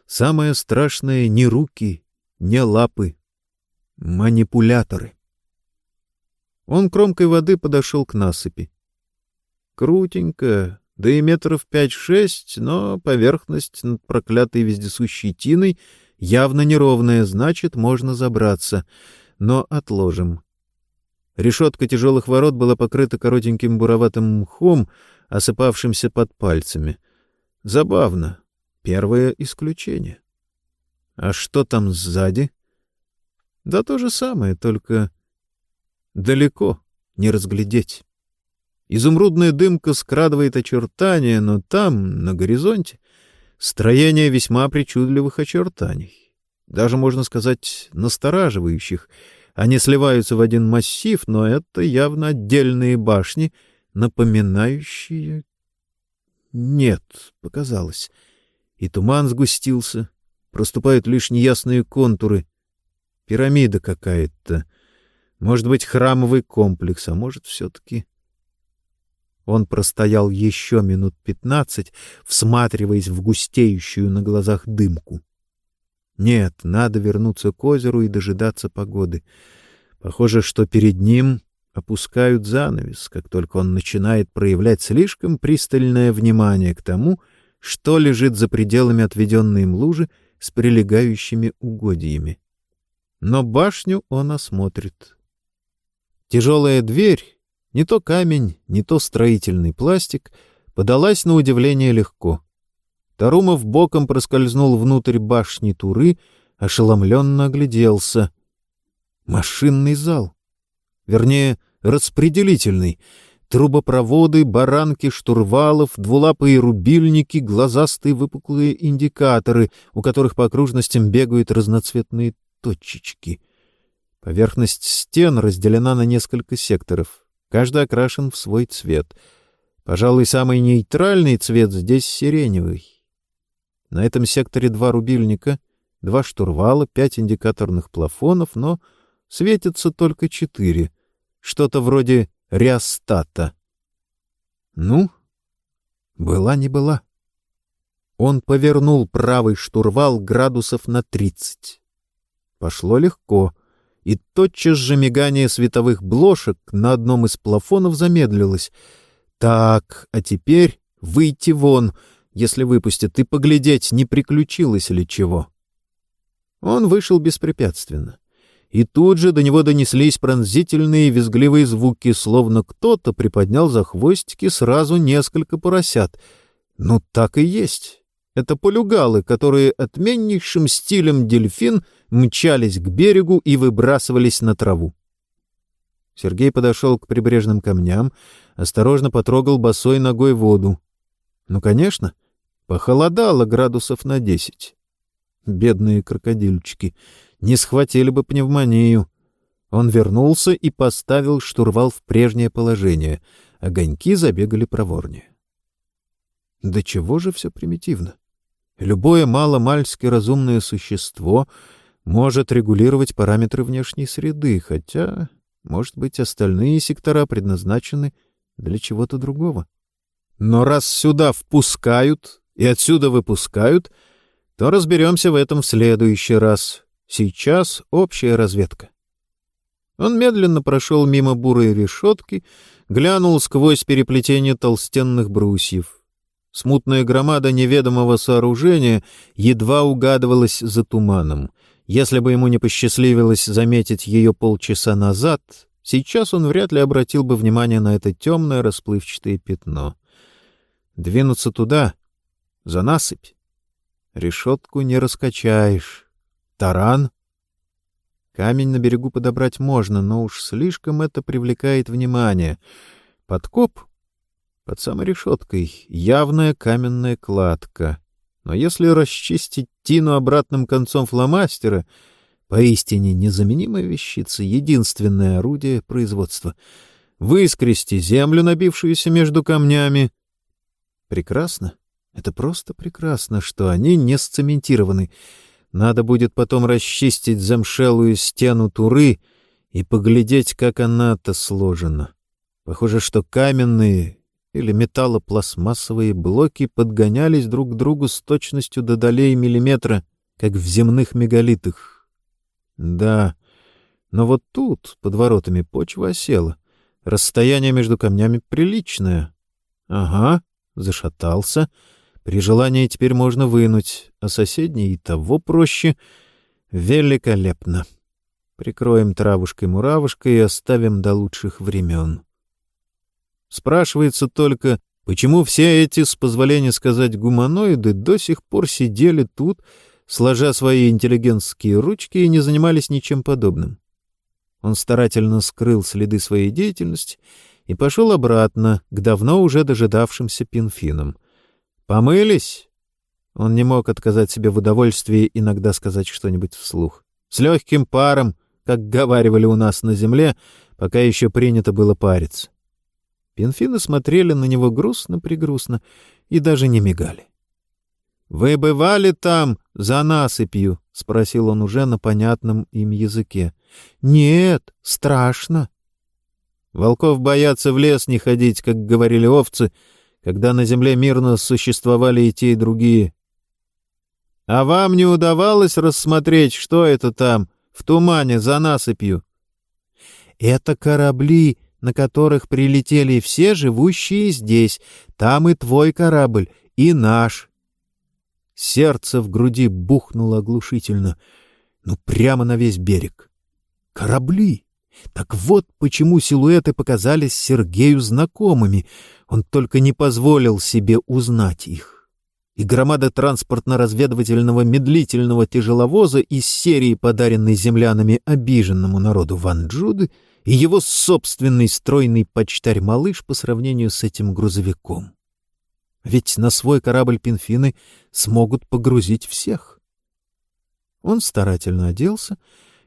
Самое страшное — не руки, не лапы. Манипуляторы. Он кромкой воды подошел к насыпи. Крутенько, да и метров пять-шесть, но поверхность над проклятой вездесущей тиной явно неровная, значит, можно забраться. Но отложим. Решетка тяжелых ворот была покрыта коротеньким буроватым мхом, осыпавшимся под пальцами — Забавно. Первое исключение. А что там сзади? Да то же самое, только далеко не разглядеть. Изумрудная дымка скрадывает очертания, но там, на горизонте, строение весьма причудливых очертаний. Даже, можно сказать, настораживающих. Они сливаются в один массив, но это явно отдельные башни, напоминающие нет, показалось. И туман сгустился, проступают лишь неясные контуры. Пирамида какая-то. Может быть, храмовый комплекс, а может, все-таки... Он простоял еще минут пятнадцать, всматриваясь в густеющую на глазах дымку. Нет, надо вернуться к озеру и дожидаться погоды. Похоже, что перед ним опускают занавес, как только он начинает проявлять слишком пристальное внимание к тому, что лежит за пределами отведенной им лужи с прилегающими угодьями. Но башню он осмотрит. Тяжелая дверь, не то камень, не то строительный пластик, подалась на удивление легко. Тарумов боком проскользнул внутрь башни Туры, ошеломленно огляделся. Машинный зал. Вернее, распределительный. Трубопроводы, баранки штурвалов, двулапые рубильники, глазастые выпуклые индикаторы, у которых по окружностям бегают разноцветные точечки. Поверхность стен разделена на несколько секторов. Каждый окрашен в свой цвет. Пожалуй, самый нейтральный цвет здесь сиреневый. На этом секторе два рубильника, два штурвала, пять индикаторных плафонов, но светятся только четыре — что-то вроде реостата. Ну, была не была. Он повернул правый штурвал градусов на тридцать. Пошло легко, и тотчас же мигание световых блошек на одном из плафонов замедлилось. Так, а теперь выйти вон, если выпустят, и поглядеть, не приключилось ли чего. Он вышел беспрепятственно и тут же до него донеслись пронзительные визгливые звуки, словно кто-то приподнял за хвостики сразу несколько поросят. Ну, так и есть. Это полюгалы, которые отменнейшим стилем дельфин мчались к берегу и выбрасывались на траву. Сергей подошел к прибрежным камням, осторожно потрогал босой ногой воду. Ну, конечно, похолодало градусов на десять. Бедные крокодильчики не схватили бы пневмонию. Он вернулся и поставил штурвал в прежнее положение. Огоньки забегали проворнее. Да чего же все примитивно? Любое маломальски разумное существо может регулировать параметры внешней среды, хотя, может быть, остальные сектора предназначены для чего-то другого. Но раз сюда впускают и отсюда выпускают, то разберемся в этом в следующий раз. Сейчас общая разведка. Он медленно прошел мимо бурой решетки, глянул сквозь переплетение толстенных брусьев. Смутная громада неведомого сооружения едва угадывалась за туманом. Если бы ему не посчастливилось заметить ее полчаса назад, сейчас он вряд ли обратил бы внимание на это темное расплывчатое пятно. Двинуться туда, за насыпь. Решетку не раскачаешь. Таран? Камень на берегу подобрать можно, но уж слишком это привлекает внимание. Подкоп? Под самой решеткой явная каменная кладка. Но если расчистить тину обратным концом фломастера, поистине незаменимая вещица, единственное орудие производства. Выскрести землю, набившуюся между камнями. Прекрасно. Это просто прекрасно, что они не сцементированы. Надо будет потом расчистить замшелую стену туры и поглядеть, как она-то сложена. Похоже, что каменные или металлопластмассовые блоки подгонялись друг к другу с точностью до долей миллиметра, как в земных мегалитах. Да, но вот тут, под воротами, почва осела. Расстояние между камнями приличное. Ага, зашатался. При желании теперь можно вынуть, а соседний и того проще. Великолепно. Прикроем травушкой-муравушкой и оставим до лучших времен. Спрашивается только, почему все эти, с позволения сказать, гуманоиды до сих пор сидели тут, сложа свои интеллигентские ручки и не занимались ничем подобным. Он старательно скрыл следы своей деятельности и пошел обратно к давно уже дожидавшимся пинфинам. «Помылись?» Он не мог отказать себе в удовольствии иногда сказать что-нибудь вслух. «С легким паром, как говаривали у нас на земле, пока еще принято было париться. Пинфины смотрели на него грустно-пригрустно и даже не мигали. — Вы бывали там, за насыпью? — спросил он уже на понятном им языке. — Нет, страшно. Волков боятся в лес не ходить, как говорили овцы, когда на земле мирно существовали и те, и другие. — А вам не удавалось рассмотреть, что это там, в тумане, за насыпью? — Это корабли на которых прилетели все живущие здесь. Там и твой корабль, и наш. Сердце в груди бухнуло оглушительно. Ну, прямо на весь берег. Корабли! Так вот почему силуэты показались Сергею знакомыми. Он только не позволил себе узнать их. И громада транспортно-разведывательного медлительного тяжеловоза из серии, подаренной землянами обиженному народу Ван-Джуды, и его собственный стройный почтарь-малыш по сравнению с этим грузовиком. Ведь на свой корабль пинфины смогут погрузить всех. Он старательно оделся,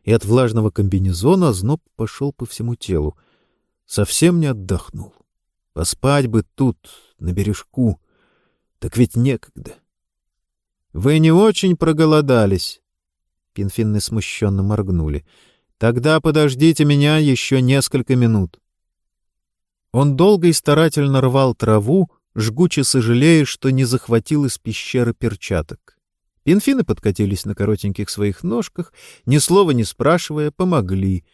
и от влажного комбинезона зноб пошел по всему телу. Совсем не отдохнул. Поспать бы тут, на бережку. Так ведь некогда. — Вы не очень проголодались? Пинфинны смущенно моргнули. — Тогда подождите меня еще несколько минут. Он долго и старательно рвал траву, жгуче сожалея, что не захватил из пещеры перчаток. Пинфины подкатились на коротеньких своих ножках, ни слова не спрашивая, помогли.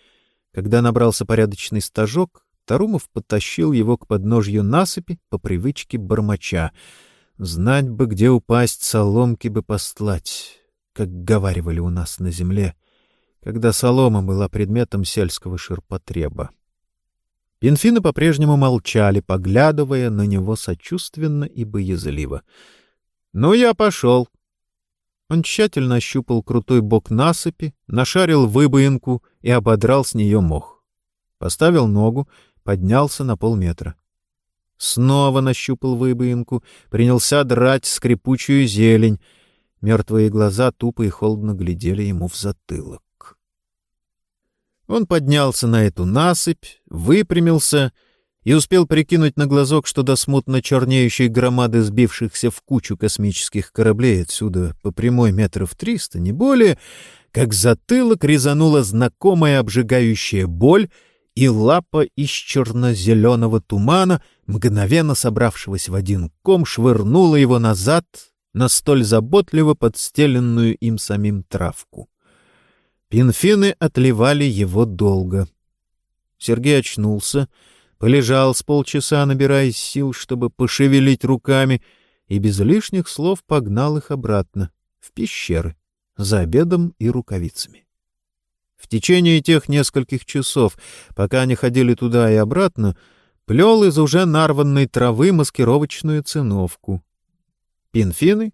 Когда набрался порядочный стажок, Тарумов подтащил его к подножью насыпи по привычке бормоча. Знать бы, где упасть, соломки бы постлать, как говаривали у нас на земле когда солома была предметом сельского ширпотреба. Пинфины по-прежнему молчали, поглядывая на него сочувственно и боязливо. — Ну, я пошел. Он тщательно ощупал крутой бок насыпи, нашарил выбоинку и ободрал с нее мох. Поставил ногу, поднялся на полметра. Снова нащупал выбоинку, принялся драть скрипучую зелень. Мертвые глаза тупо и холодно глядели ему в затылок. Он поднялся на эту насыпь, выпрямился и успел прикинуть на глазок, что до смутно чернеющей громады сбившихся в кучу космических кораблей отсюда по прямой метров триста, не более, как затылок резанула знакомая обжигающая боль, и лапа из черно-зеленого тумана, мгновенно собравшегося в один ком, швырнула его назад на столь заботливо подстеленную им самим травку. Пинфины отливали его долго. Сергей очнулся, полежал с полчаса, набираясь сил, чтобы пошевелить руками, и без лишних слов погнал их обратно, в пещеры, за обедом и рукавицами. В течение тех нескольких часов, пока они ходили туда и обратно, плел из уже нарванной травы маскировочную циновку. Пинфины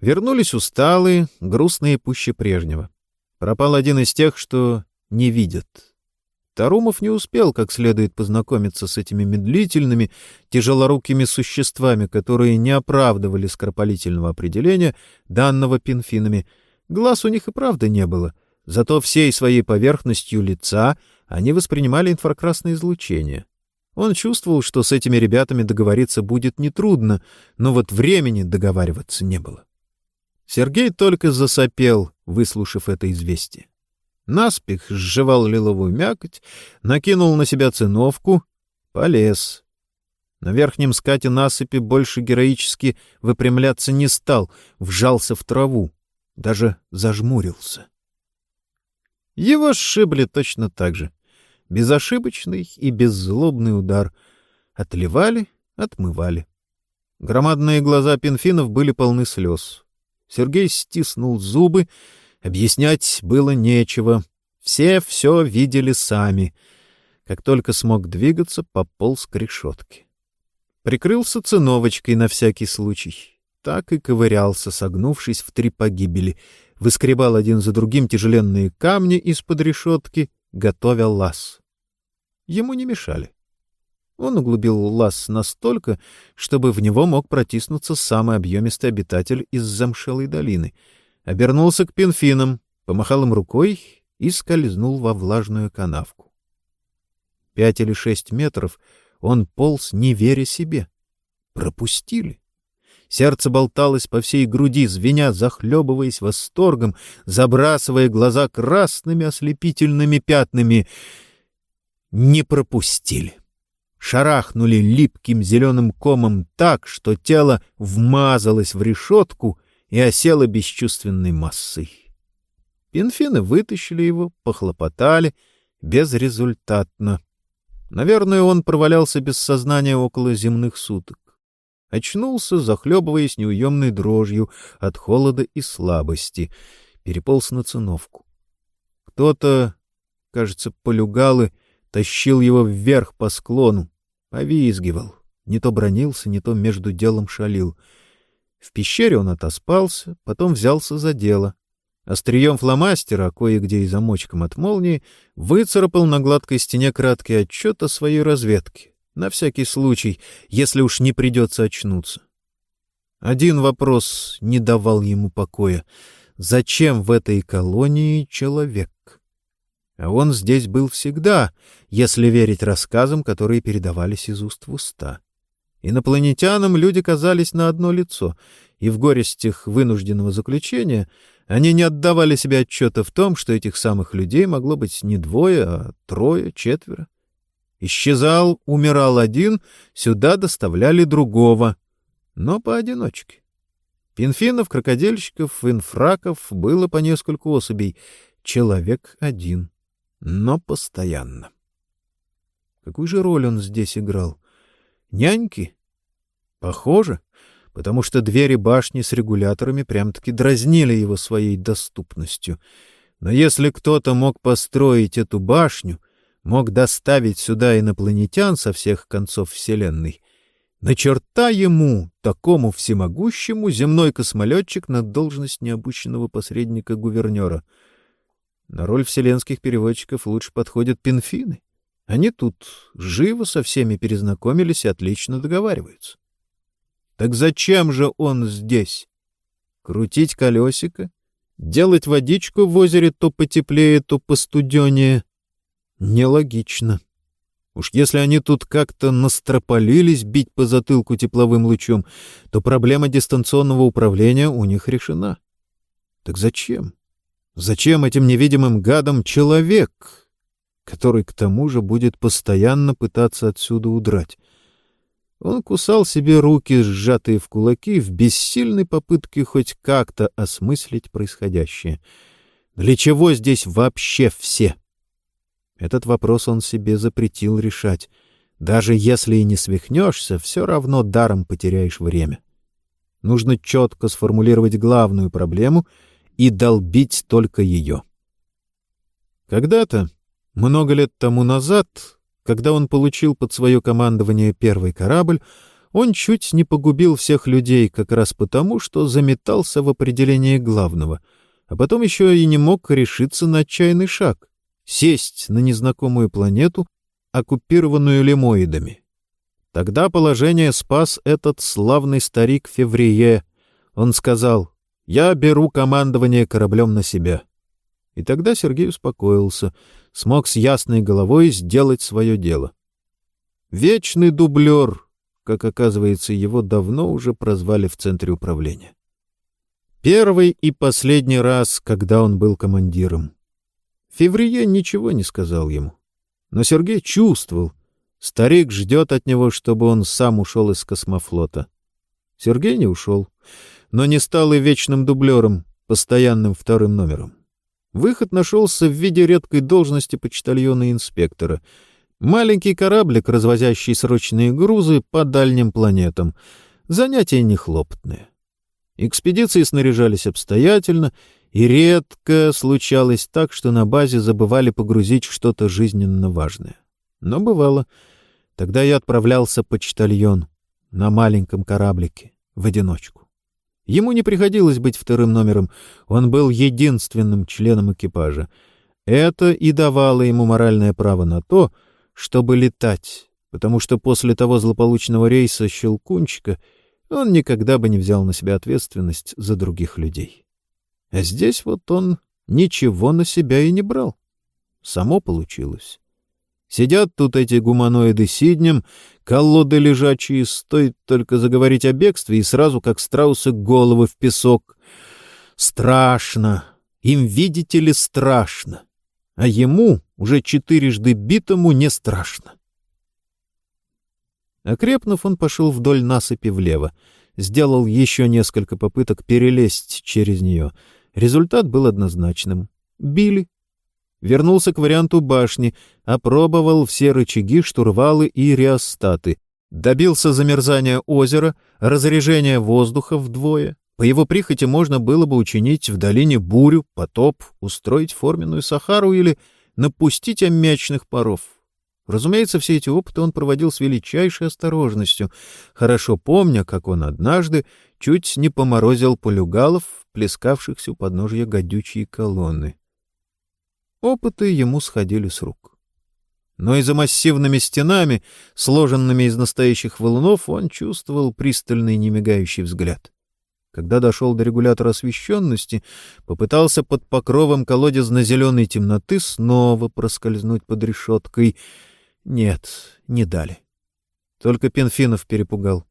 вернулись усталые, грустные пуще прежнего. Пропал один из тех, что не видят. Тарумов не успел как следует познакомиться с этими медлительными, тяжелорукими существами, которые не оправдывали скоропалительного определения, данного пинфинами. Глаз у них и правда не было, зато всей своей поверхностью лица они воспринимали инфракрасное излучение. Он чувствовал, что с этими ребятами договориться будет нетрудно, но вот времени договариваться не было. Сергей только засопел, выслушав это известие наспех сживал лиловую мякоть, накинул на себя циновку, полез. На верхнем скате насыпи больше героически выпрямляться не стал, вжался в траву, даже зажмурился. Его сшибли точно так же. Безошибочный и беззлобный удар. Отливали, отмывали. Громадные глаза пинфинов были полны слез. Сергей стиснул зубы, Объяснять было нечего. Все все видели сами. Как только смог двигаться, пополз к решетке. Прикрылся циновочкой на всякий случай. Так и ковырялся, согнувшись в три погибели. Выскребал один за другим тяжеленные камни из-под решетки, готовя лаз. Ему не мешали. Он углубил лаз настолько, чтобы в него мог протиснуться самый объемистый обитатель из замшелой долины — обернулся к пинфинам, помахал им рукой и скользнул во влажную канавку. Пять или шесть метров он полз, не веря себе. Пропустили. Сердце болталось по всей груди, звеня, захлебываясь восторгом, забрасывая глаза красными ослепительными пятнами. Не пропустили. Шарахнули липким зеленым комом так, что тело вмазалось в решетку и осела бесчувственной массой. Пинфины вытащили его, похлопотали, безрезультатно. Наверное, он провалялся без сознания около земных суток. Очнулся, захлебываясь неуемной дрожью от холода и слабости, переполз на циновку. Кто-то, кажется, полюгалы, тащил его вверх по склону, повизгивал, не то бронился, не то между делом шалил — в пещере он отоспался, потом взялся за дело. Острием фломастера, кое-где и замочком от молнии, выцарапал на гладкой стене краткий отчет о своей разведке, на всякий случай, если уж не придется очнуться. Один вопрос не давал ему покоя. Зачем в этой колонии человек? А он здесь был всегда, если верить рассказам, которые передавались из уст в уста. Инопланетянам люди казались на одно лицо, и в горестях вынужденного заключения они не отдавали себе отчета в том, что этих самых людей могло быть не двое, а трое, четверо. Исчезал, умирал один, сюда доставляли другого, но поодиночке. Пинфинов, крокодильщиков, инфраков было по нескольку особей, человек один, но постоянно. Какую же роль он здесь играл? Няньки? Похоже, потому что двери башни с регуляторами прям-таки дразнили его своей доступностью. Но если кто-то мог построить эту башню, мог доставить сюда инопланетян со всех концов Вселенной, на черта ему, такому всемогущему, земной космолетчик на должность необученного посредника гувернера. На роль вселенских переводчиков лучше подходят пинфины. Они тут живо со всеми перезнакомились и отлично договариваются. Так зачем же он здесь? Крутить колесико? Делать водичку в озере то потеплее, то постуденее? Нелогично. Уж если они тут как-то настропалились бить по затылку тепловым лучом, то проблема дистанционного управления у них решена. Так зачем? Зачем этим невидимым гадам человек? который к тому же будет постоянно пытаться отсюда удрать. Он кусал себе руки, сжатые в кулаки, в бессильной попытке хоть как-то осмыслить происходящее. Для чего здесь вообще все? Этот вопрос он себе запретил решать. Даже если и не свихнешься, все равно даром потеряешь время. Нужно четко сформулировать главную проблему и долбить только ее. Когда-то, много лет тому назад, когда он получил под свое командование первый корабль, он чуть не погубил всех людей как раз потому, что заметался в определении главного, а потом еще и не мог решиться на отчаянный шаг — сесть на незнакомую планету, оккупированную лемоидами. Тогда положение спас этот славный старик Феврие. Он сказал, «Я беру командование кораблем на себя». И тогда Сергей успокоился, смог с ясной головой сделать свое дело. Вечный дублер, как оказывается, его давно уже прозвали в центре управления. Первый и последний раз, когда он был командиром. Феврие ничего не сказал ему. Но Сергей чувствовал, старик ждет от него, чтобы он сам ушел из космофлота. Сергей не ушел, но не стал и вечным дублером, постоянным вторым номером. Выход нашелся в виде редкой должности почтальона инспектора — Маленький кораблик, развозящий срочные грузы по дальним планетам. Занятие нехлопотное. Экспедиции снаряжались обстоятельно, и редко случалось так, что на базе забывали погрузить что-то жизненно важное. Но бывало. Тогда я отправлялся почтальон на маленьком кораблике в одиночку. Ему не приходилось быть вторым номером, он был единственным членом экипажа. Это и давало ему моральное право на то, чтобы летать, потому что после того злополучного рейса Щелкунчика он никогда бы не взял на себя ответственность за других людей. А здесь вот он ничего на себя и не брал. Само получилось. Сидят тут эти гуманоиды сиднем, колоды лежачие, стоит только заговорить о бегстве, и сразу, как страусы, головы в песок. Страшно. Им, видите ли, страшно. А ему, уже четырежды битому, не страшно. Окрепнув, он пошел вдоль насыпи влево. Сделал еще несколько попыток перелезть через нее. Результат был однозначным. Били. Вернулся к варианту башни, опробовал все рычаги, штурвалы и реостаты. Добился замерзания озера, разрежения воздуха вдвое. По его прихоти можно было бы учинить в долине бурю, потоп, устроить форменную Сахару или напустить аммиачных паров. Разумеется, все эти опыты он проводил с величайшей осторожностью, хорошо помня, как он однажды чуть не поморозил полюгалов, плескавшихся у подножья гадючей колонны. Опыты ему сходили с рук. Но и за массивными стенами, сложенными из настоящих валунов, он чувствовал пристальный немигающий взгляд. Когда дошел до регулятора освещенности, попытался под покровом колодезно-зеленой темноты снова проскользнуть под решеткой. Нет, не дали. Только Пенфинов перепугал.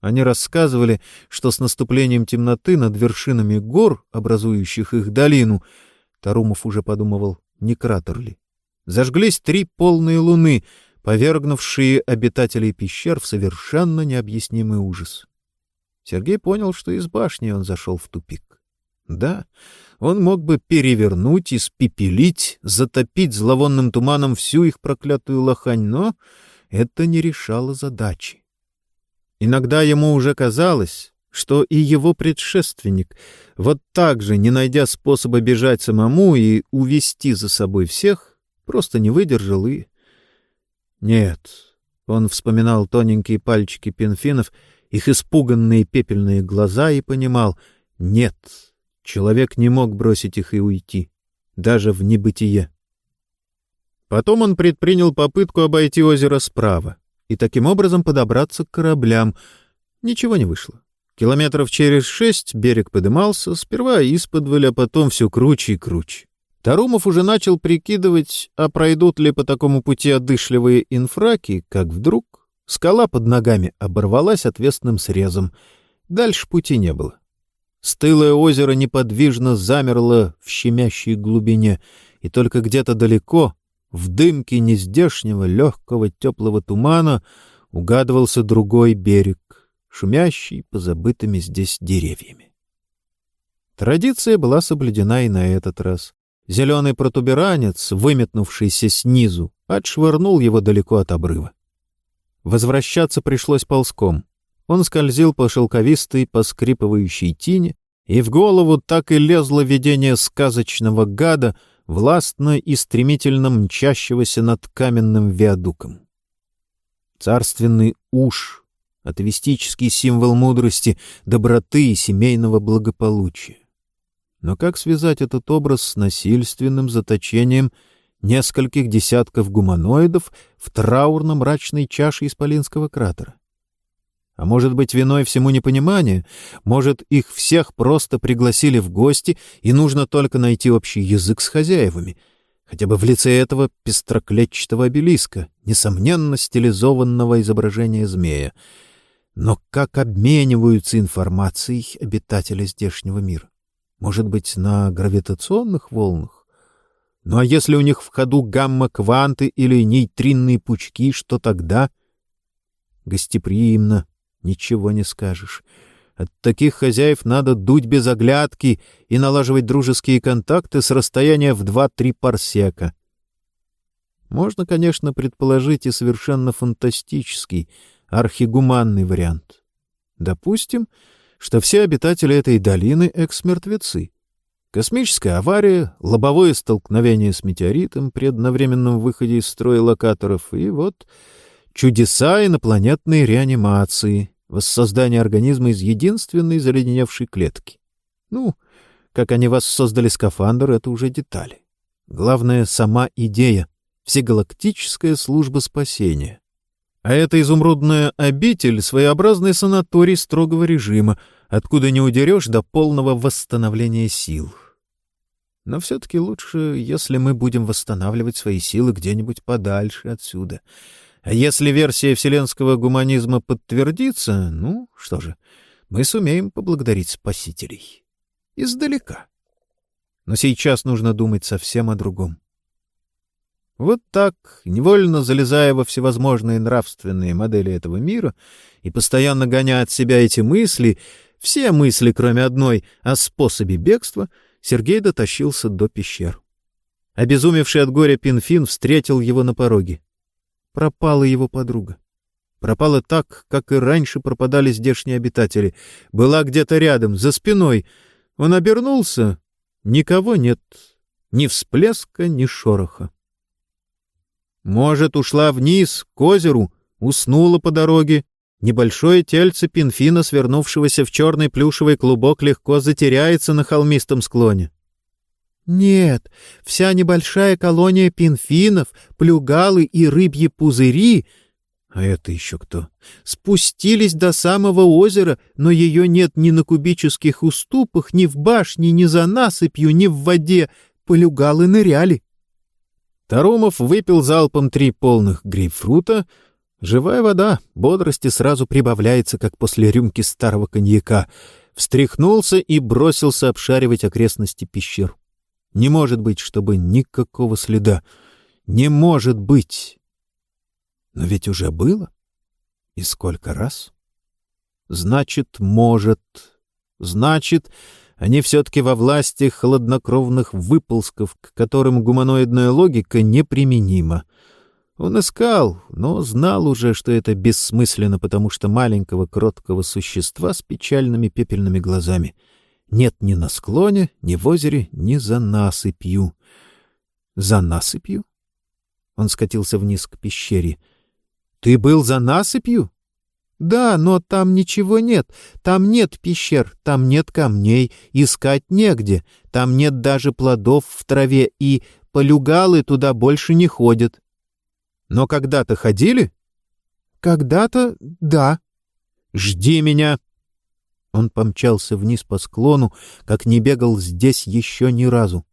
Они рассказывали, что с наступлением темноты над вершинами гор, образующих их долину, Тарумов уже подумывал, не кратер ли, зажглись три полные луны, повергнувшие обитателей пещер в совершенно необъяснимый ужас. Сергей понял, что из башни он зашел в тупик. Да, он мог бы перевернуть, испепелить, затопить зловонным туманом всю их проклятую лохань, но это не решало задачи. Иногда ему уже казалось, что и его предшественник, вот так же, не найдя способа бежать самому и увести за собой всех, просто не выдержал и... Нет, он вспоминал тоненькие пальчики пенфинов — их испуганные пепельные глаза и понимал — нет, человек не мог бросить их и уйти, даже в небытие. Потом он предпринял попытку обойти озеро справа и таким образом подобраться к кораблям. Ничего не вышло. Километров через шесть берег подымался, сперва исподволь, а потом все круче и круче. Тарумов уже начал прикидывать, а пройдут ли по такому пути одышливые инфраки, как вдруг Скала под ногами оборвалась отвесным срезом. Дальше пути не было. Стылое озеро неподвижно замерло в щемящей глубине, и только где-то далеко, в дымке нездешнего легкого теплого тумана, угадывался другой берег, шумящий позабытыми здесь деревьями. Традиция была соблюдена и на этот раз. Зеленый протуберанец, выметнувшийся снизу, отшвырнул его далеко от обрыва. Возвращаться пришлось ползком. Он скользил по шелковистой, поскрипывающей тине, И в голову так и лезло видение сказочного гада, властно и стремительно мчащегося над каменным виадуком. Царственный уж, атовистический символ мудрости, доброты и семейного благополучия. Но как связать этот образ с насильственным заточением нескольких десятков гуманоидов в траурно-мрачной чаше Исполинского кратера? А может быть, виной всему непонимание? Может, их всех просто пригласили в гости, и нужно только найти общий язык с хозяевами, хотя бы в лице этого пестроклетчатого обелиска, несомненно стилизованного изображения змея. Но как обмениваются информацией обитатели здешнего мира? Может быть, на гравитационных волнах? Ну а если у них в ходу гамма-кванты или нейтринные пучки, что тогда? Гостеприимно, Ничего не скажешь. От таких хозяев надо дуть без оглядки и налаживать дружеские контакты с расстояния в два-три парсека. Можно, конечно, предположить и совершенно фантастический, архигуманный вариант. Допустим, что все обитатели этой долины — экс-мертвецы. Космическая авария, лобовое столкновение с метеоритом при одновременном выходе из строя локаторов и вот чудеса инопланетной реанимации, воссоздание организма из единственной заледеневшей клетки. Ну, как они воссоздали скафандр, это уже детали. Главное — сама идея, всегалактическая служба спасения. А эта изумрудная обитель — своеобразный санаторий строгого режима, откуда не удерешь до полного восстановления сил. Но все-таки лучше, если мы будем восстанавливать свои силы где-нибудь подальше отсюда — а если версия вселенского гуманизма подтвердится, ну, что же, мы сумеем поблагодарить спасителей. Издалека. Но сейчас нужно думать совсем о другом. Вот так, невольно залезая во всевозможные нравственные модели этого мира и постоянно гоня от себя эти мысли, все мысли, кроме одной, о способе бегства, Сергей дотащился до пещер. Обезумевший от горя Пинфин встретил его на пороге пропала его подруга. Пропала так, как и раньше пропадали здешние обитатели. Была где-то рядом, за спиной. Он обернулся. Никого нет. Ни всплеска, ни шороха. Может, ушла вниз, к озеру, уснула по дороге. Небольшое тельце пинфина, свернувшегося в черный плюшевый клубок, легко затеряется на холмистом склоне. Нет, вся небольшая колония пинфинов, плюгалы и рыбьи пузыри а это еще кто? Спустились до самого озера, но ее нет ни на кубических уступах, ни в башне, ни за насыпью, ни в воде. Полюгалы ныряли. Тарумов выпил залпом три полных грейпфрута. Живая вода, бодрости сразу прибавляется, как после рюмки старого коньяка. Встряхнулся и бросился обшаривать окрестности пещер. Не может быть, чтобы никакого следа. Не может быть. Но ведь уже было. И сколько раз? Значит, может. Значит, они все-таки во власти хладнокровных выползков, к которым гуманоидная логика неприменима. Он искал, но знал уже, что это бессмысленно, потому что маленького кроткого существа с печальными пепельными глазами — нет ни на склоне, ни в озере, ни за насыпью. За насыпью? Он скатился вниз к пещере. Ты был за насыпью? Да, но там ничего нет. Там нет пещер, там нет камней, искать негде. Там нет даже плодов в траве, и полюгалы туда больше не ходят. Но когда-то ходили? Когда-то — да. Жди меня, он помчался вниз по склону, как не бегал здесь еще ни разу.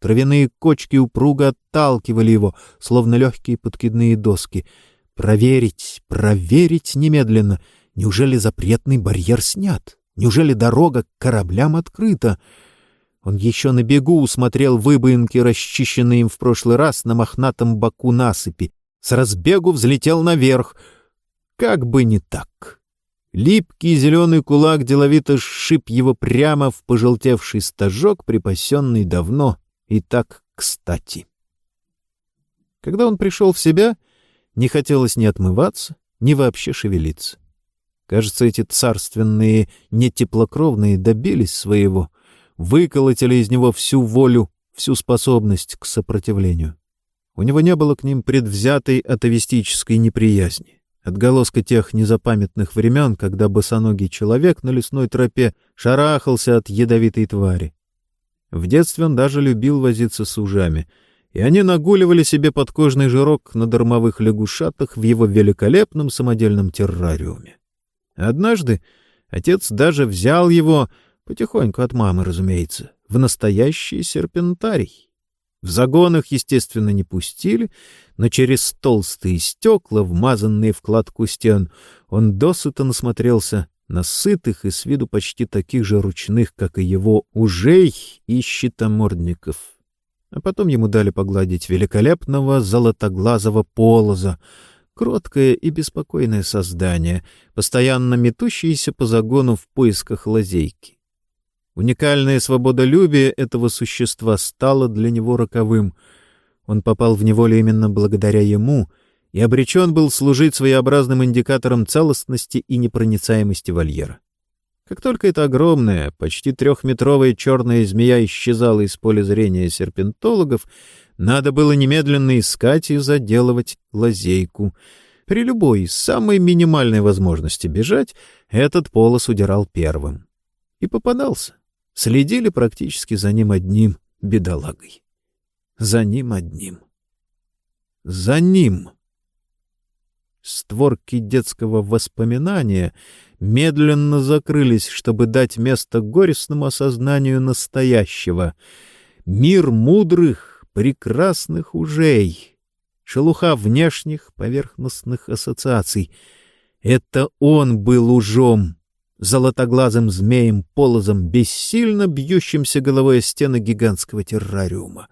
Травяные кочки упруго отталкивали его, словно легкие подкидные доски. Проверить, проверить немедленно. Неужели запретный барьер снят? Неужели дорога к кораблям открыта? Он еще на бегу усмотрел выбоинки, расчищенные им в прошлый раз на мохнатом боку насыпи. С разбегу взлетел наверх. Как бы не так. Липкий зеленый кулак деловито сшиб его прямо в пожелтевший стажок, припасенный давно и так кстати. Когда он пришел в себя, не хотелось ни отмываться, ни вообще шевелиться. Кажется, эти царственные нетеплокровные добились своего, выколотили из него всю волю, всю способность к сопротивлению. У него не было к ним предвзятой атовистической неприязни, отголоска тех незапамятных времен, когда босоногий человек на лесной тропе шарахался от ядовитой твари. В детстве он даже любил возиться с ужами, и они нагуливали себе подкожный жирок на дармовых лягушатах в его великолепном самодельном террариуме. Однажды отец даже взял его, потихоньку от мамы, разумеется, в настоящий серпентарий. В загонах, естественно, не пустили, но через толстые стекла, вмазанные в кладку стен, он досыта насмотрелся на сытых и с виду почти таких же ручных, как и его, ужей и щитомордников. А потом ему дали погладить великолепного золотоглазого полоза, кроткое и беспокойное создание, постоянно метущееся по загону в поисках лазейки. Уникальное свободолюбие этого существа стало для него роковым. Он попал в неволю именно благодаря ему и обречен был служить своеобразным индикатором целостности и непроницаемости вольера. Как только эта огромная, почти трехметровая черная змея исчезала из поля зрения серпентологов, надо было немедленно искать и заделывать лазейку. При любой, самой минимальной возможности бежать, этот полос удирал первым. И попадался. Следили практически за ним одним бедолагой. За ним одним. За ним. Створки детского воспоминания медленно закрылись, чтобы дать место горестному осознанию настоящего. Мир мудрых, прекрасных ужей, шелуха внешних поверхностных ассоциаций. Это он был ужом, золотоглазым змеем полозом, бессильно бьющимся головой о стены гигантского террариума.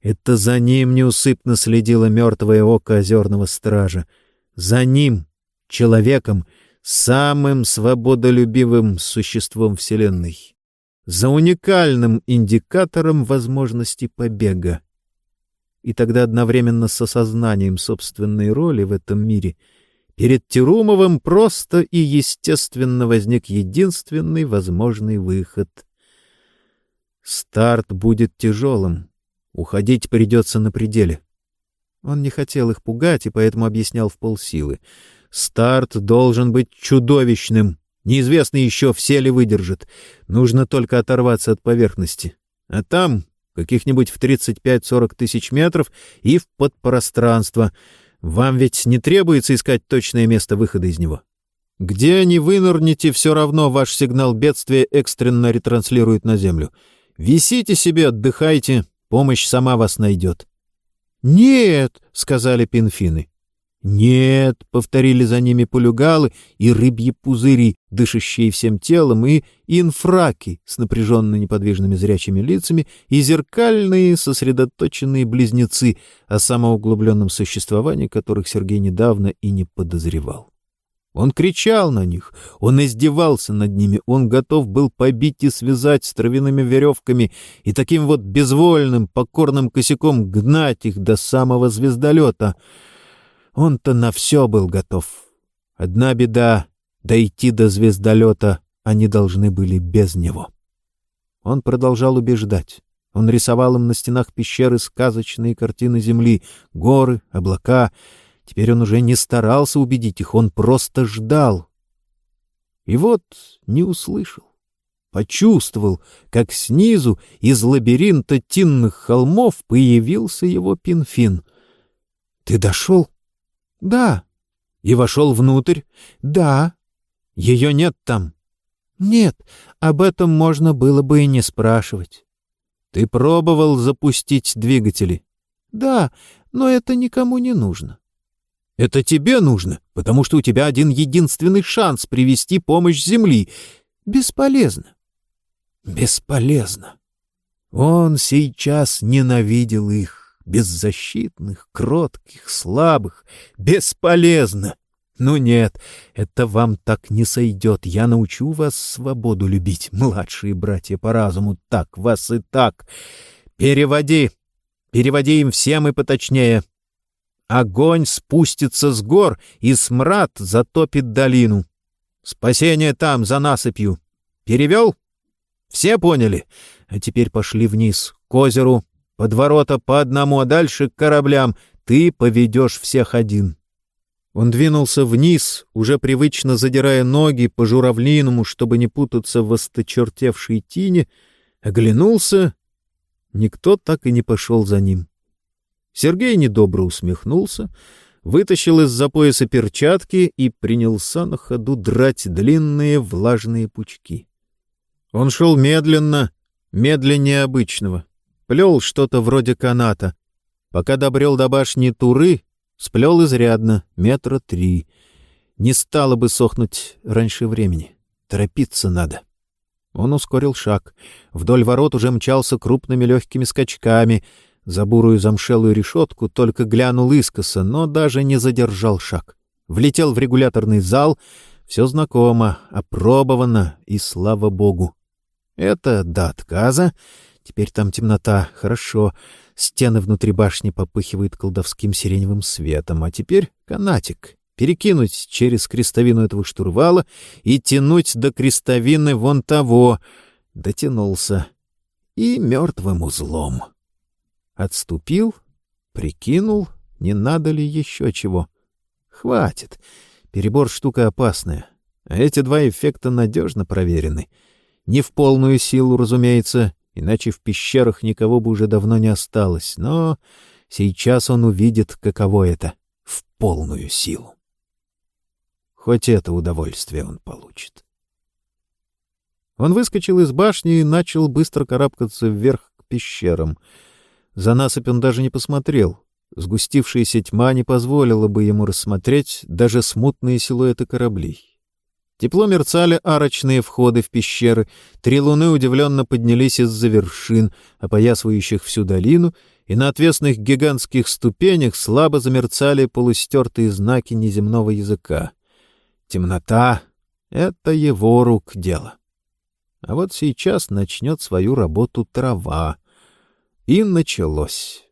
Это за ним неусыпно следило мертвое око озерного стража. За ним, человеком, самым свободолюбивым существом Вселенной. За уникальным индикатором возможности побега и тогда одновременно с осознанием собственной роли в этом мире перед Терумовым просто и естественно возник единственный возможный выход. Старт будет тяжелым, уходить придется на пределе. Он не хотел их пугать и поэтому объяснял в полсилы. Старт должен быть чудовищным. Неизвестно еще, все ли выдержат. Нужно только оторваться от поверхности. А там каких-нибудь в 35-40 тысяч метров и в подпространство. Вам ведь не требуется искать точное место выхода из него. Где ни вынырнете, все равно ваш сигнал бедствия экстренно ретранслирует на Землю. Висите себе, отдыхайте, помощь сама вас найдет. — Нет, — сказали пинфины. «Нет», — повторили за ними полюгалы и рыбьи пузыри, дышащие всем телом, и инфраки с напряженно неподвижными зрячими лицами, и зеркальные сосредоточенные близнецы, о самоуглубленном существовании которых Сергей недавно и не подозревал. Он кричал на них, он издевался над ними, он готов был побить и связать с травяными веревками и таким вот безвольным, покорным косяком гнать их до самого звездолета — он-то на все был готов. Одна беда — дойти до звездолета они должны были без него. Он продолжал убеждать. Он рисовал им на стенах пещеры сказочные картины земли, горы, облака. Теперь он уже не старался убедить их, он просто ждал. И вот не услышал. Почувствовал, как снизу из лабиринта тинных холмов появился его пинфин. — Ты дошел? — Да. — И вошел внутрь? — Да. — Ее нет там? — Нет, об этом можно было бы и не спрашивать. — Ты пробовал запустить двигатели? — Да, но это никому не нужно. — Это тебе нужно, потому что у тебя один единственный шанс привести помощь Земли. Бесполезно. — Бесполезно. Он сейчас ненавидел их беззащитных, кротких, слабых, бесполезно. Ну нет, это вам так не сойдет. Я научу вас свободу любить, младшие братья по разуму, так вас и так. Переводи, переводи им всем и поточнее. Огонь спустится с гор, и смрад затопит долину. Спасение там, за насыпью. Перевел? Все поняли? А теперь пошли вниз, к озеру, под ворота по одному, а дальше к кораблям. Ты поведешь всех один. Он двинулся вниз, уже привычно задирая ноги по журавлиному, чтобы не путаться в осточертевшей тине, оглянулся. Никто так и не пошел за ним. Сергей недобро усмехнулся, вытащил из-за пояса перчатки и принялся на ходу драть длинные влажные пучки. Он шел медленно, медленнее обычного, плел что-то вроде каната. Пока добрел до башни Туры, Сплел изрядно, метра три. Не стало бы сохнуть раньше времени. Торопиться надо. Он ускорил шаг. Вдоль ворот уже мчался крупными легкими скачками. За бурую замшелую решетку только глянул искоса, но даже не задержал шаг. Влетел в регуляторный зал. Все знакомо, опробовано, и слава богу. Это до отказа. Теперь там темнота. Хорошо. Стены внутри башни попыхивают колдовским сиреневым светом, а теперь канатик. Перекинуть через крестовину этого штурвала и тянуть до крестовины вон того. Дотянулся. И мертвым узлом. Отступил, прикинул, не надо ли еще чего. Хватит. Перебор штука опасная. А эти два эффекта надежно проверены. Не в полную силу, разумеется, иначе в пещерах никого бы уже давно не осталось, но сейчас он увидит, каково это — в полную силу. Хоть это удовольствие он получит. Он выскочил из башни и начал быстро карабкаться вверх к пещерам. За насыпь он даже не посмотрел. Сгустившаяся тьма не позволила бы ему рассмотреть даже смутные силуэты кораблей. Тепло мерцали арочные входы в пещеры, три луны удивленно поднялись из-за вершин, опоясывающих всю долину, и на отвесных гигантских ступенях слабо замерцали полустертые знаки неземного языка. Темнота — это его рук дело. А вот сейчас начнет свою работу трава. И началось.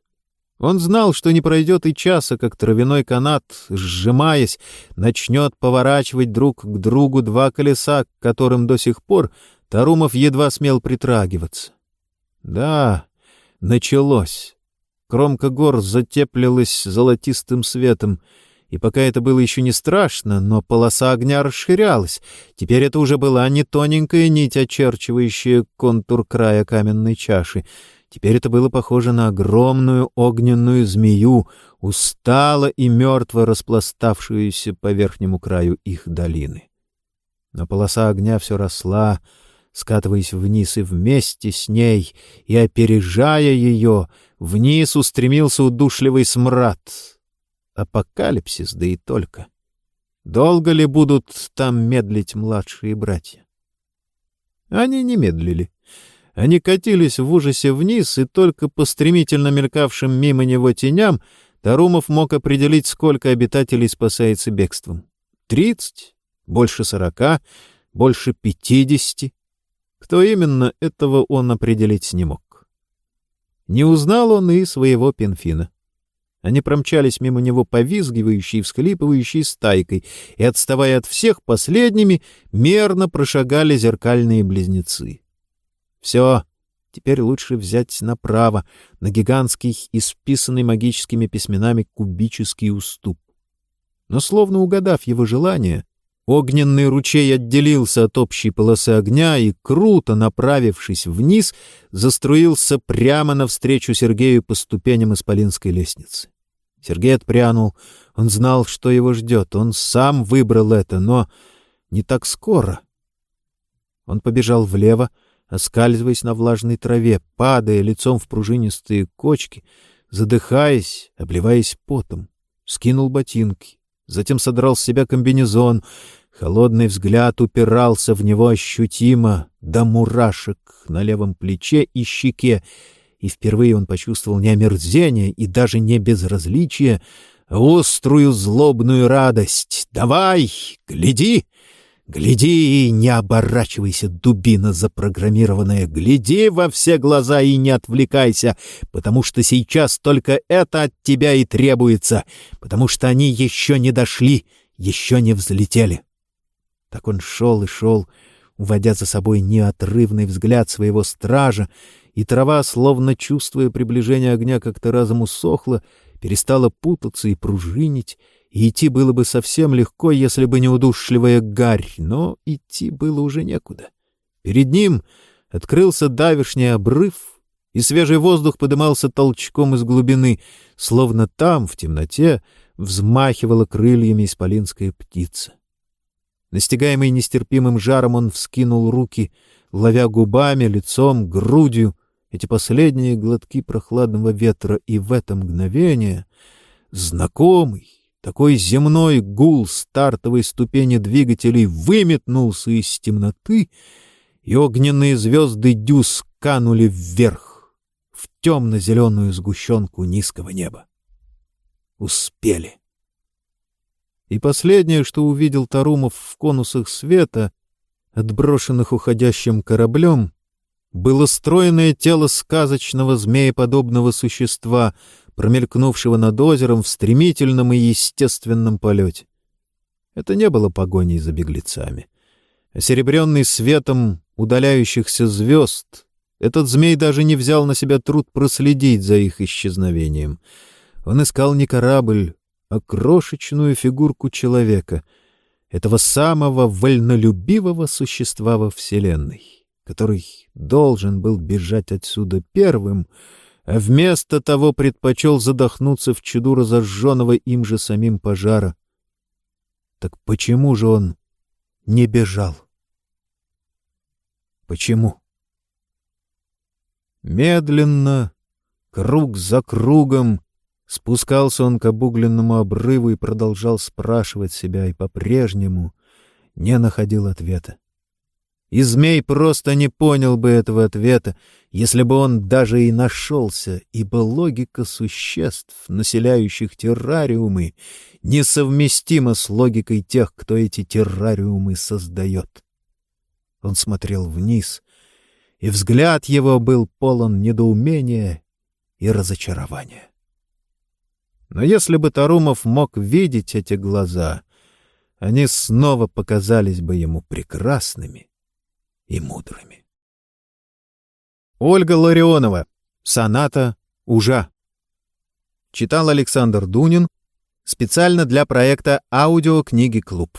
Он знал, что не пройдет и часа, как травяной канат, сжимаясь, начнет поворачивать друг к другу два колеса, к которым до сих пор Тарумов едва смел притрагиваться. Да, началось. Кромка гор затеплилась золотистым светом, и пока это было еще не страшно, но полоса огня расширялась. Теперь это уже была не тоненькая нить, очерчивающая контур края каменной чаши — Теперь это было похоже на огромную огненную змею, устало и мертво распластавшуюся по верхнему краю их долины. Но полоса огня все росла, скатываясь вниз и вместе с ней, и, опережая ее, вниз устремился удушливый смрад. Апокалипсис, да и только. Долго ли будут там медлить младшие братья? Они не медлили. Они катились в ужасе вниз, и только по стремительно мелькавшим мимо него теням Тарумов мог определить, сколько обитателей спасается бегством. Тридцать? Больше сорока? Больше пятидесяти? Кто именно, этого он определить не мог. Не узнал он и своего пенфина. Они промчались мимо него повизгивающей и всхлипывающей стайкой, и, отставая от всех последними, мерно прошагали зеркальные близнецы. Все, теперь лучше взять направо, на гигантский, исписанный магическими письменами кубический уступ. Но, словно угадав его желание, огненный ручей отделился от общей полосы огня и, круто направившись вниз, заструился прямо навстречу Сергею по ступеням исполинской лестницы. Сергей отпрянул. Он знал, что его ждет. Он сам выбрал это, но не так скоро. Он побежал влево, оскальзываясь на влажной траве, падая лицом в пружинистые кочки, задыхаясь, обливаясь потом. Скинул ботинки, затем содрал с себя комбинезон. Холодный взгляд упирался в него ощутимо до мурашек на левом плече и щеке, и впервые он почувствовал не омерзение и даже не безразличие, а острую злобную радость. «Давай, гляди!» Гляди и не оборачивайся, дубина запрограммированная. Гляди во все глаза и не отвлекайся, потому что сейчас только это от тебя и требуется, потому что они еще не дошли, еще не взлетели. Так он шел и шел, уводя за собой неотрывный взгляд своего стража, и трава, словно чувствуя приближение огня, как-то разом усохла, перестала путаться и пружинить, и идти было бы совсем легко, если бы не удушливая гарь, но идти было уже некуда. Перед ним открылся давишний обрыв, и свежий воздух подымался толчком из глубины, словно там, в темноте, взмахивала крыльями исполинская птица. Настигаемый нестерпимым жаром, он вскинул руки, ловя губами, лицом, грудью эти последние глотки прохладного ветра, и в это мгновение знакомый, такой земной гул стартовой ступени двигателей выметнулся из темноты, и огненные звезды дюз канули вверх, в темно-зеленую сгущенку низкого неба. Успели. И последнее, что увидел Тарумов в конусах света, отброшенных уходящим кораблем, было стройное тело сказочного змееподобного существа, промелькнувшего над озером в стремительном и естественном полете. Это не было погоней за беглецами. Осеребренный светом удаляющихся звезд, этот змей даже не взял на себя труд проследить за их исчезновением. Он искал не корабль, а крошечную фигурку человека, этого самого вольнолюбивого существа во Вселенной, который должен был бежать отсюда первым, а вместо того предпочел задохнуться в чаду разожженного им же самим пожара. Так почему же он не бежал? Почему? Медленно, круг за кругом, Спускался он к обугленному обрыву и продолжал спрашивать себя, и по-прежнему не находил ответа. И змей просто не понял бы этого ответа, если бы он даже и нашелся, ибо логика существ, населяющих террариумы, несовместима с логикой тех, кто эти террариумы создает. Он смотрел вниз, и взгляд его был полон недоумения и разочарования. Но если бы Тарумов мог видеть эти глаза, они снова показались бы ему прекрасными и мудрыми. Ольга Ларионова. Соната «Ужа». Читал Александр Дунин специально для проекта «Аудиокниги Клуб».